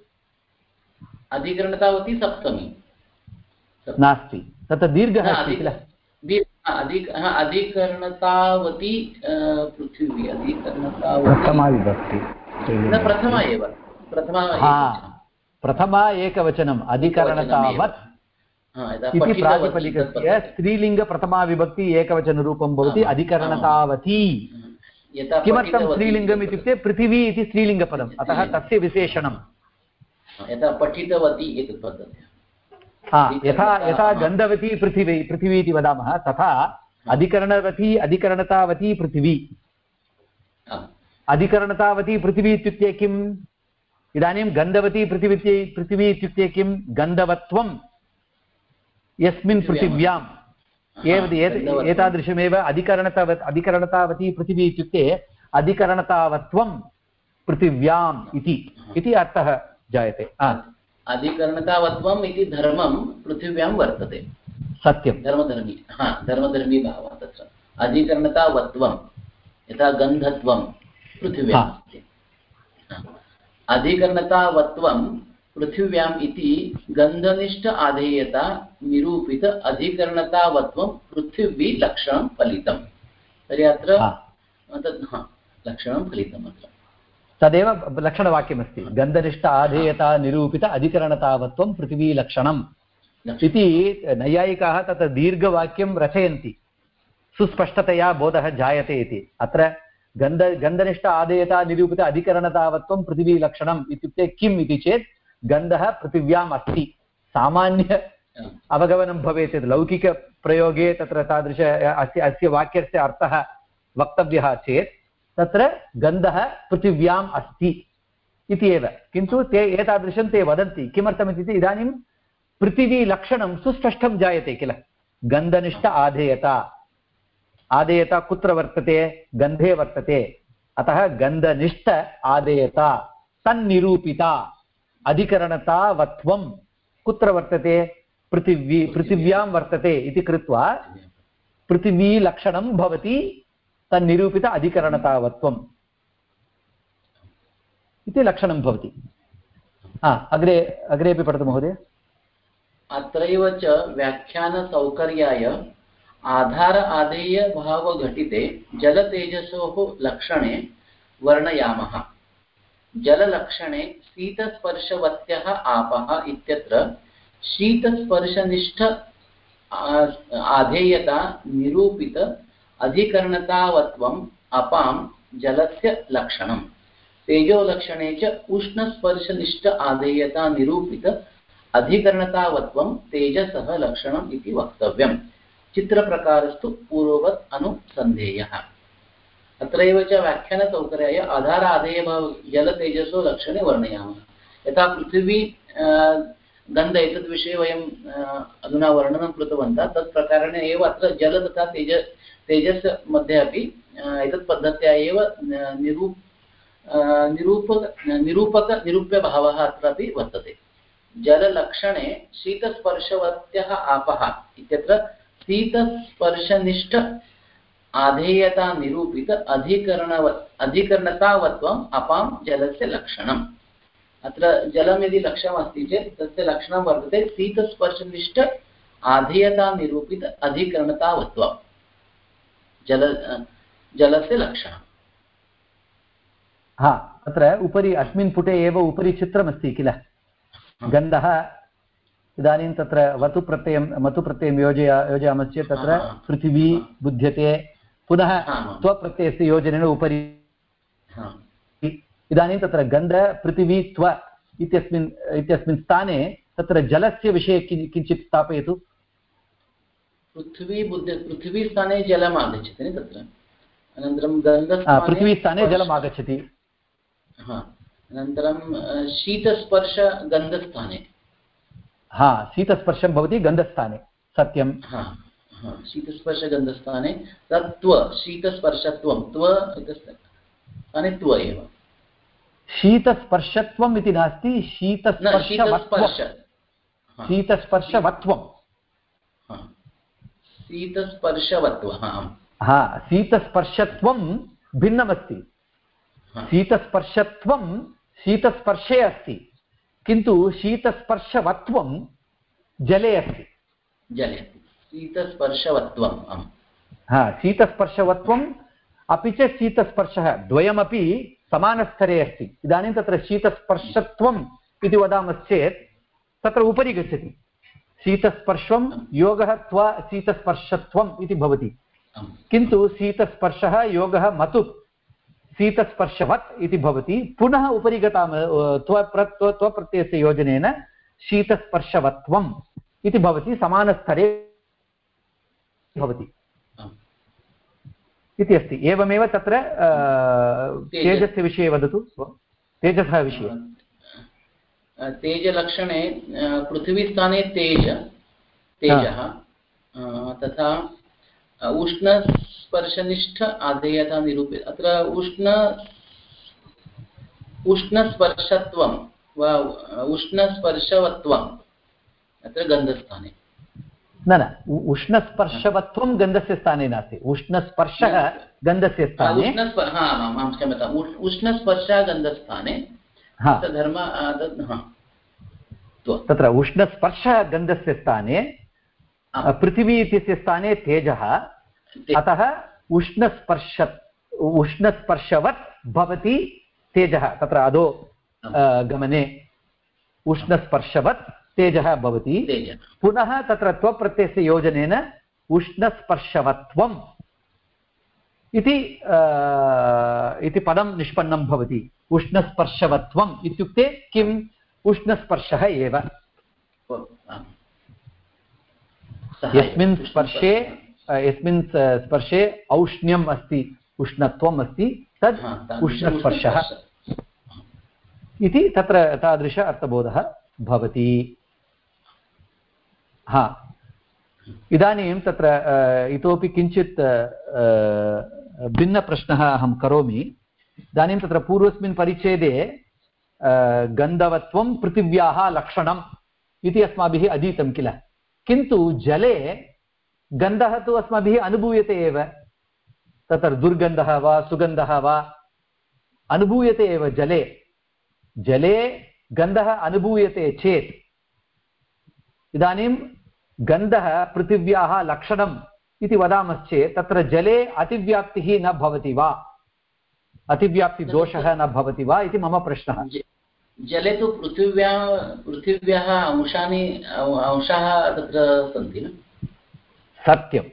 अधिकरणतावती सप्तमी। नास्ति। तत्र दीर्घः अस्ति किल? अधिकरणतावती पृथिवी अधिकरणतावती। प्रथमा एव। प्रथमा प्रथमा एकवचनम् अधिकरणतावत्। इति प्रातिपदिकस्य स्त्रीलिङ्गप्रथमाविभक्ति एकवचनरूपं भवति अधिकरणतावती। किमर्थं स्त्रीलिङ्गम् इत्युक्ते पृथिवी इति स्त्रीलिङ्गपदम् अतः तस्य विशेषणं यथा पठितवती एतत् पद्धति। यथा यथा गन्धवती पृथिवी पृथिवी इति वदामः तथा अधिकरणवती अधिकरणतावती पृथिवी। अधिकरणतावती पृथिवी इत्युक्ते किम्? इदानीं गन्धवती पृथिवी पृथिवी इत्युक्ते किं गन्धवत्वं यस्मिन् पृथिव्याम्। एव एतादृशमेव अधिकरणतावत् अधिकरणतावती पृथिवी इत्युक्ते अधिकरणतावत्वं पृथिव्याम् इति। अर्थः जायते। अधिकरणतावत्वम् इति धर्मं पृथिव्यां वर्तते। सत्यं धर्मधर्मी हा धर्मधर्मी भावः तत्र। अधिकरणतावत्वं यथा गन्धत्वं पृथिव्याम् अधिकरणतावत्वं पृथिव्याम् इति गन्धनिष्ठ आधेयता निरूपित अधिकरणतावत्वं पृथिवी लक्षणं फलितं तर्हि अत्र तद् लक्षणं फलितम् अत्र। तदेव लक्षणवाक्यमस्ति। गन्धनिष्ठ आधेयता निरूपित अधिकरणतावत्वं पृथिवीलक्षणम् इति नैयायिकाः तत्र दीर्घवाक्यं रचयन्ति। सुस्पष्टतया बोधः जायते इति। अत्र गन्ध गन्धनिष्ठ आधेयता निरूपित अधिकरणतावत्वं पृथिवीलक्षणम् इत्युक्ते किम् इति चेत् गन्धः पृथिव्याम् अस्ति सामान्य अवगमनं भवेत् लौकिकप्रयोगे तत्र तादृश अस्य अस्य वाक्यस्य अर्थः वक्तव्यः चेत् तत्र गन्धः पृथिव्याम् अस्ति इति एव। किन्तु ते एतादृशं ते वदन्ति। किमर्थमित्युक्ते इदानीं पृथिवीलक्षणं सुस्पष्टं जायते किल? गन्धनिष्ठ आधेयता। आदेयता कुत्र वर्तते? गन्धे वर्तते। अतः गन्धनिष्ठ आदेयता तन्निरूपिता। अधिकरणतावत्वं कुत्र वर्तते? पृथिवी पृथिव्यां वर्तते इति कृत्वा पृथिवीलक्षणं भवति तन्निरूपित अधिकरणतावत्वम्। इति लक्षणं भवति। अग्रे अग्रे अपि पठतु महोदय। अत्रैव च व्याख्यानसौकर्याय आधार आदेयभावघटिते जलतेजसोः लक्षणे वर्णयामः। जललक्षणे शीतस्पर्शवत्यः आपः इत्यत्र शीतस्पर्शनिष्ठ आधेयता निरूपित अधिकरणतावत्वम् अपां जलस्य लक्षणं तेजोलक्षणे च उष्णस्पर्शनिष्ठ आधेयता निरूपित अधिकरणतावत्वं तेजसः लक्षणम् इति वक्तव्यम्। चित्रप्रकारस्तु पूर्ववत् अनुसन्धेयः। अत्रैव च व्याख्यानसौकर्याय आधाराधेयभाव जलतेजसो लक्षणे वर्णयामः। यथा पृथिवी गन्ध एतद्विषये वयम् अधुना वर्णनं कृतवन्तः। तत् प्रकारेण एव अत्र जल तथा तेज तेजस् मध्ये अपि एतत् पद्धत्या एव निरूप निरूपक निरूपकनिरूप्यभावः अत्रापि वर्तते। जललक्षणे शीतस्पर्शवत्यः आपः इत्यत्र शीतस्पर्शनिष्ठ आधेयता निरूपित अधिकरणव अधिकरणतावत्वम् अपां जलस्य लक्षणम्। अत्र जलं यदि लक्ष्यमस्ति चेत् तस्य लक्षणं वर्तते शीतस्पर्शनिष्ठ आधेयतानिरूपित अधिकरणतावत्वं। जल जलस्य लक्षणं हा तत्र उपरि अस्मिन् पुटे एव उपरि चित्रमस्ति किल? गन्धः इदानीं तत्र वतुप्रत्ययं मतुप्रत्ययं योजय योजयामश्चेत् तत्र पृथिवी बुध्यते। पुनः त्वप्रत्ययस्य योजनेन उपरि इदानीं तत्र गन्ध पृथिवी त्व इत्यस्मिन् इत्यस्मिन् स्थाने तत्र जलस्य विषये किञ्चित् स्थापयतु। पृथ्वी पृथिवीस्थाने जलम् आगच्छति तत्र? अनन्तरं पृथ्वीस्थाने जलम् आगच्छति अनन्तरं शीतस्पर्शगन्धस्थाने हा शीतस्पर्शं भवति गन्धस्थाने सत्यं। शीतस्पर्शगन्धस्थाने तत्त्व शीतस्पर्शत्वं त्व स्थाने त्व एव। शीतस्पर्शत्वम् इति नास्ति शीतस्पर्शवत्वं शीतस्पर्शवत्वं शीतस्पर्शवत्वं हा शीतस्पर्शत्वं भिन्नमस्ति। शीतस्पर्शत्वं शीतस्पर्शे अस्ति किन्तु शीतस्पर्शवत्वं जले अस्ति। जले शीतस्पर्शवत्वं हा शीतस्पर्शवत्वम् अपि च शीतस्पर्शः द्वयमपि समानस्तरे अस्ति। इदानीं तत्र शीतस्पर्शत्वम् इति वदामश्चेत् तत्र उपरि गच्छति। शीतस्पर्शं योगः त्व शीतस्पर्शत्वम् इति भवति। किन्तु शीतस्पर्शः योगः मतु शीतस्पर्शवत् इति भवति। पुनः उपरि गताम त्वप्र त्वप्रत्ययस्य योजनेन शीतस्पर्शवत्वम् इति भवति समानस्तरे भवति। इति अस्ति। एवमेव तत्र तेजस्य विषये वदतु। तेजसः विषये। तेजलक्षणे पृथिवीस्थाने तेज तेजः तथा उष्णस्पर्शनिष्ठ आधेयता निरूपित अत्र उष्ण उष्णस्पर्शत्वं वा उष्णस्पर्शवत्वम् अत्र गन्धस्थाने। न न उष्णस्पर्शवत्वं गन्धस्य स्थाने नास्ति। उष्णस्पर्शः गन्धस्य स्थाने। क्षम्यताम्। उष्णस्पर्शः गन्धस्थाने। धर्म तत्र उष्णस्पर्शः गन्धस्य स्थाने पृथिवी इत्यस्य स्थाने तेजः। अतः उष्णस्पर्श उष्णस्पर्शवत् भवति तेजः। तत्र अधो गमने। उष्णस्पर्शवत् तेजः भवति। पुनः तत्र त्वप्रत्ययस्य योजनेन उष्णस्पर्शवत्वम् इति इति पदं निष्पन्नं भवति। उष्णस्पर्शवत्वम् इत्युक्ते किम्? उष्णस्पर्शः एव। यस्मिन् स्पर्शे यस्मिन् स्पर्शे औष्ण्यम् अस्ति उष्णत्वम् अस्ति तद् उष्णस्पर्शः। इति तत्र तादृश अर्थबोधः भवति। हा। इदानीं तत्र इतोपि किञ्चित् भिन्नप्रश्नः अहं करोमि। इदानीं तत्र पूर्वस्मिन् परिच्छेदे गन्धवत्वं पृथिव्याः लक्षणम् इति अस्माभिः अधीतं किल। किन्तु जले गन्धः तु अस्माभिः अनुभूयते एव। तत्र दुर्गन्धः वा, सुगन्धः वा, अनुभूयते एव जले। जले गन्धः अनुभूयते चेत्। इदानीं गन्धः पृथिव्याः लक्षणम् इति वदामश्चेत् तत्र जले अतिव्याप्तिः न भवति वा? अतिव्याप्तिदोषः न भवति वा इति मम प्रश्नः। जले तु पृथिव्या पृथिव्याः अंशानि अंशाः तत्र सन्ति न? सत्यं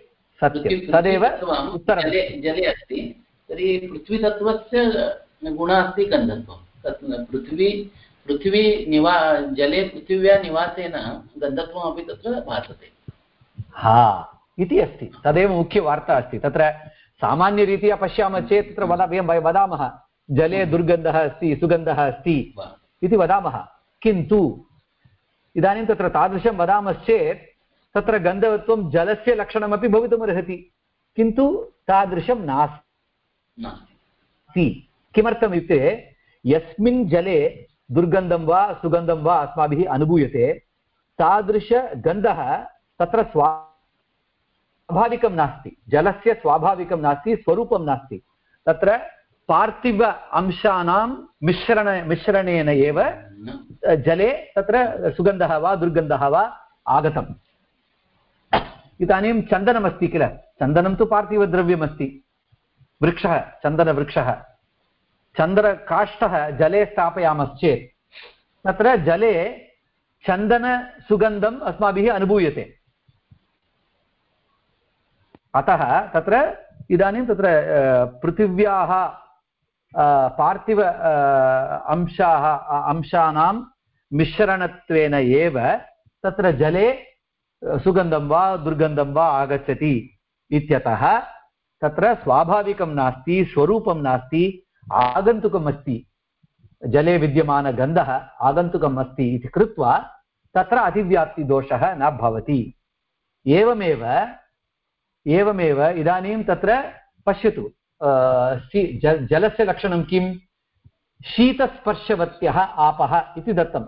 सत्यं। तदेव जले जले अस्ति तर्हि पृथ्वीतत्त्वस्य गुणः अस्ति गन्धत्वं। तत् पृथ्वी पृथिवी निवा जले पृथिव्या निवासेन गन्धत्वमपि तत्र भासते। हा इति अस्ति। तदेव मुख्यवार्ता अस्ति। तत्र सामान्यरीत्या पश्यामः चेत् तत्र वदा वयं वदामः जले दुर्गन्धः अस्ति सुगन्धः अस्ति इति वदामः। किन्तु इदानीं तत्र तादृशं वदामश्चेत् तत्र गन्धवत्वं जलस्य लक्षणमपि भवितुमर्हति किन्तु तादृशं नास्ति। किमर्थम् इत्युक्ते यस्मिन् जले दुर्गन्धं वा सुगन्धं वा अस्माभिः अनुभूयते तादृशगन्धः तत्र स्वाभाविकं नास्ति, जलस्य स्वाभाविकं नास्ति, स्वरूपं नास्ति। तत्र पार्थिव अंशानां मिश्रण मिश्रणेन एव जले तत्र सुगन्धः वा दुर्गन्धः वा आगतम्। इदानीं चन्दनमस्ति किल? चन्दनं तु पार्थिवद्रव्यमस्ति। वृक्षः, चन्दनवृक्षः। चन्द्रकाष्ठः जले स्थापयामश्चेत्, तत्र जले चन्दनसुगन्धम् अस्माभिः अनुभूयते। अतः तत्र इदानीं तत्र पृथिव्याः पार्थिव अंशाः अंशानां मिश्रणत्वेन एव तत्र जले सुगन्धं वा दुर्गन्धं वा आगच्छति इत्यतः तत्र स्वाभाविकं नास्ति, स्वरूपं नास्ति आगन्तुकम् अस्ति, जले विद्यमानगन्धः आगन्तुकम् अस्ति इति कृत्वा तत्र अतिव्याप्तिदोषः न भवति। एवमेव एवमेव इदानीं तत्र पश्यतु जलस्य लक्षणं किं शीतस्पर्शवत्यः आपः इति दत्तं।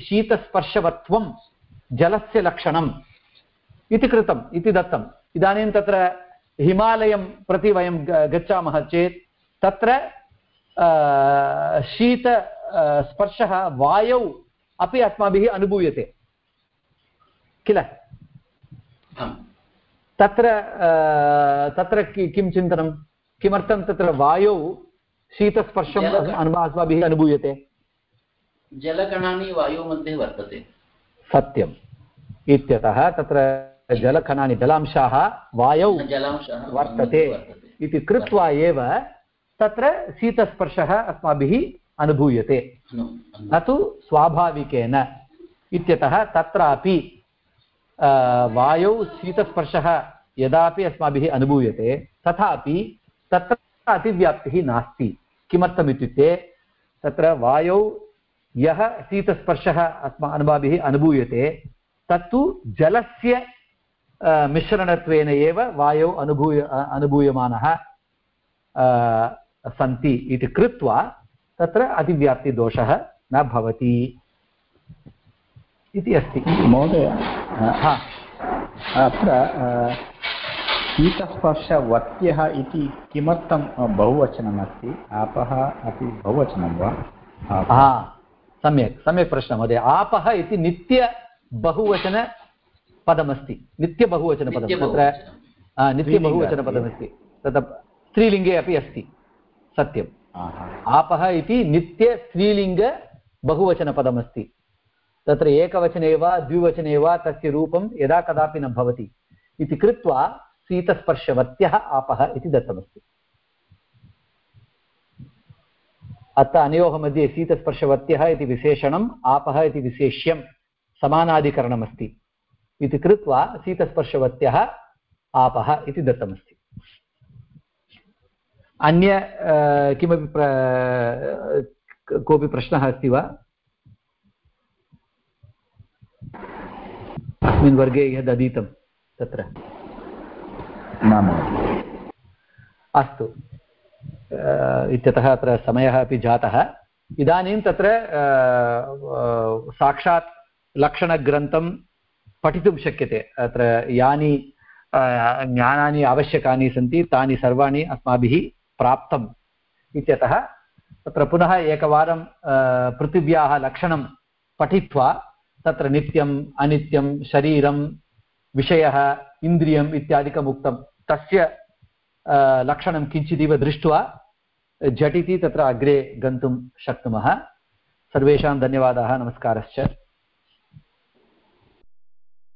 शीतस्पर्शवत्वं जलस्य लक्षणम् इति कृतम्, इति दत्तम्। इदानीं तत्र हिमालयं प्रति वयं गच्छामः चेत् तत्र शीत स्पर्शः वायौ अपि अस्माभिः अनुभूयते। किल? तत्र तत्र किं चिन्तनं? किमर्थं तत्र वायौ शीतस्पर्शम् अस्माभिः अनुभूयते? जलकणानि वायुमध्ये वर्तते। सत्यम्। इत्यतः तत्र जलकणानि जलांशाः वायौ वर्तते इति कृत्वा एव तत्र शीतस्पर्शः अस्माभिः अनुभूयते। न तु स्वाभाविकेन। इत्यतः तत्रापि वायौ शीतस्पर्शः यदापि अस्माभिः अनुभूयते तथापि तत्र अतिव्याप्तिः नास्ति। किमर्थम् इत्युक्ते तत्र वायौ यः शीतस्पर्शः अस्मा अस्माभिः अनुभूयते तत्तु जलस्य मिश्रणत्वेन एव वायौ अनुभूय अनुभूयमानः सन्ति इति कृत्वा तत्र अतिव्याप्तिदोषः न भवति। इति अस्ति। महोदय अत्र शीतस्पर्शवत्यः इति किमर्थं बहुवचनमस्ति? आपः अपि बहुवचनं वा? हा। सम्यक् सम्यक् प्रश्नः महोदय। आपः इति नित्यबहुवचनपदमस्ति नित्यबहुवचनपदं तत्र नित्यबहुवचनपदमस्ति तत्र स्त्रीलिङ्गे अपि अस्ति। सत्यम्। आपः इति नित्यस्त्रीलिङ्गबहुवचनपदमस्ति तत्र एकवचने वा द्विवचने वा तस्य रूपं यदा कदापि न भवति इति कृत्वा शीतस्पर्शवत्यः आपः इति दत्तमस्ति। अत्र अनयोः मध्ये शीतस्पर्शवत्यः इति विशेषणम् आपः इति विशेष्यं समानाधिकरणमस्ति इति कृत्वा शीतस्पर्शवत्यः आपः इति दत्तमस्ति। अन्य किमपि प्र कोऽपि प्रश्नः अस्ति वा? अस्मिन् वर्गे यद् अधीतं तत्र अस्तु। इत्यतः अत्र समयः अपि जातः। इदानीं तत्र साक्षात् लक्षणग्रन्थं पठितुं शक्यते। अत्र यानि ज्ञानानि आवश्यकानि सन्ति तानि सर्वाणि अस्माभिः प्राप्तम् इत्यतः तत्र पुनः एकवारं पृथिव्याः लक्षणं पठित्वा तत्र नित्यम् अनित्यं शरीरं विषयः, इन्द्रियम् इत्यादिकम् उक्तं। तस्य लक्षणं किञ्चिदिव दृष्ट्वा झटिति तत्र अग्रे गन्तुं शक्नुमः। सर्वेषां धन्यवादाः, नमस्कारश्च।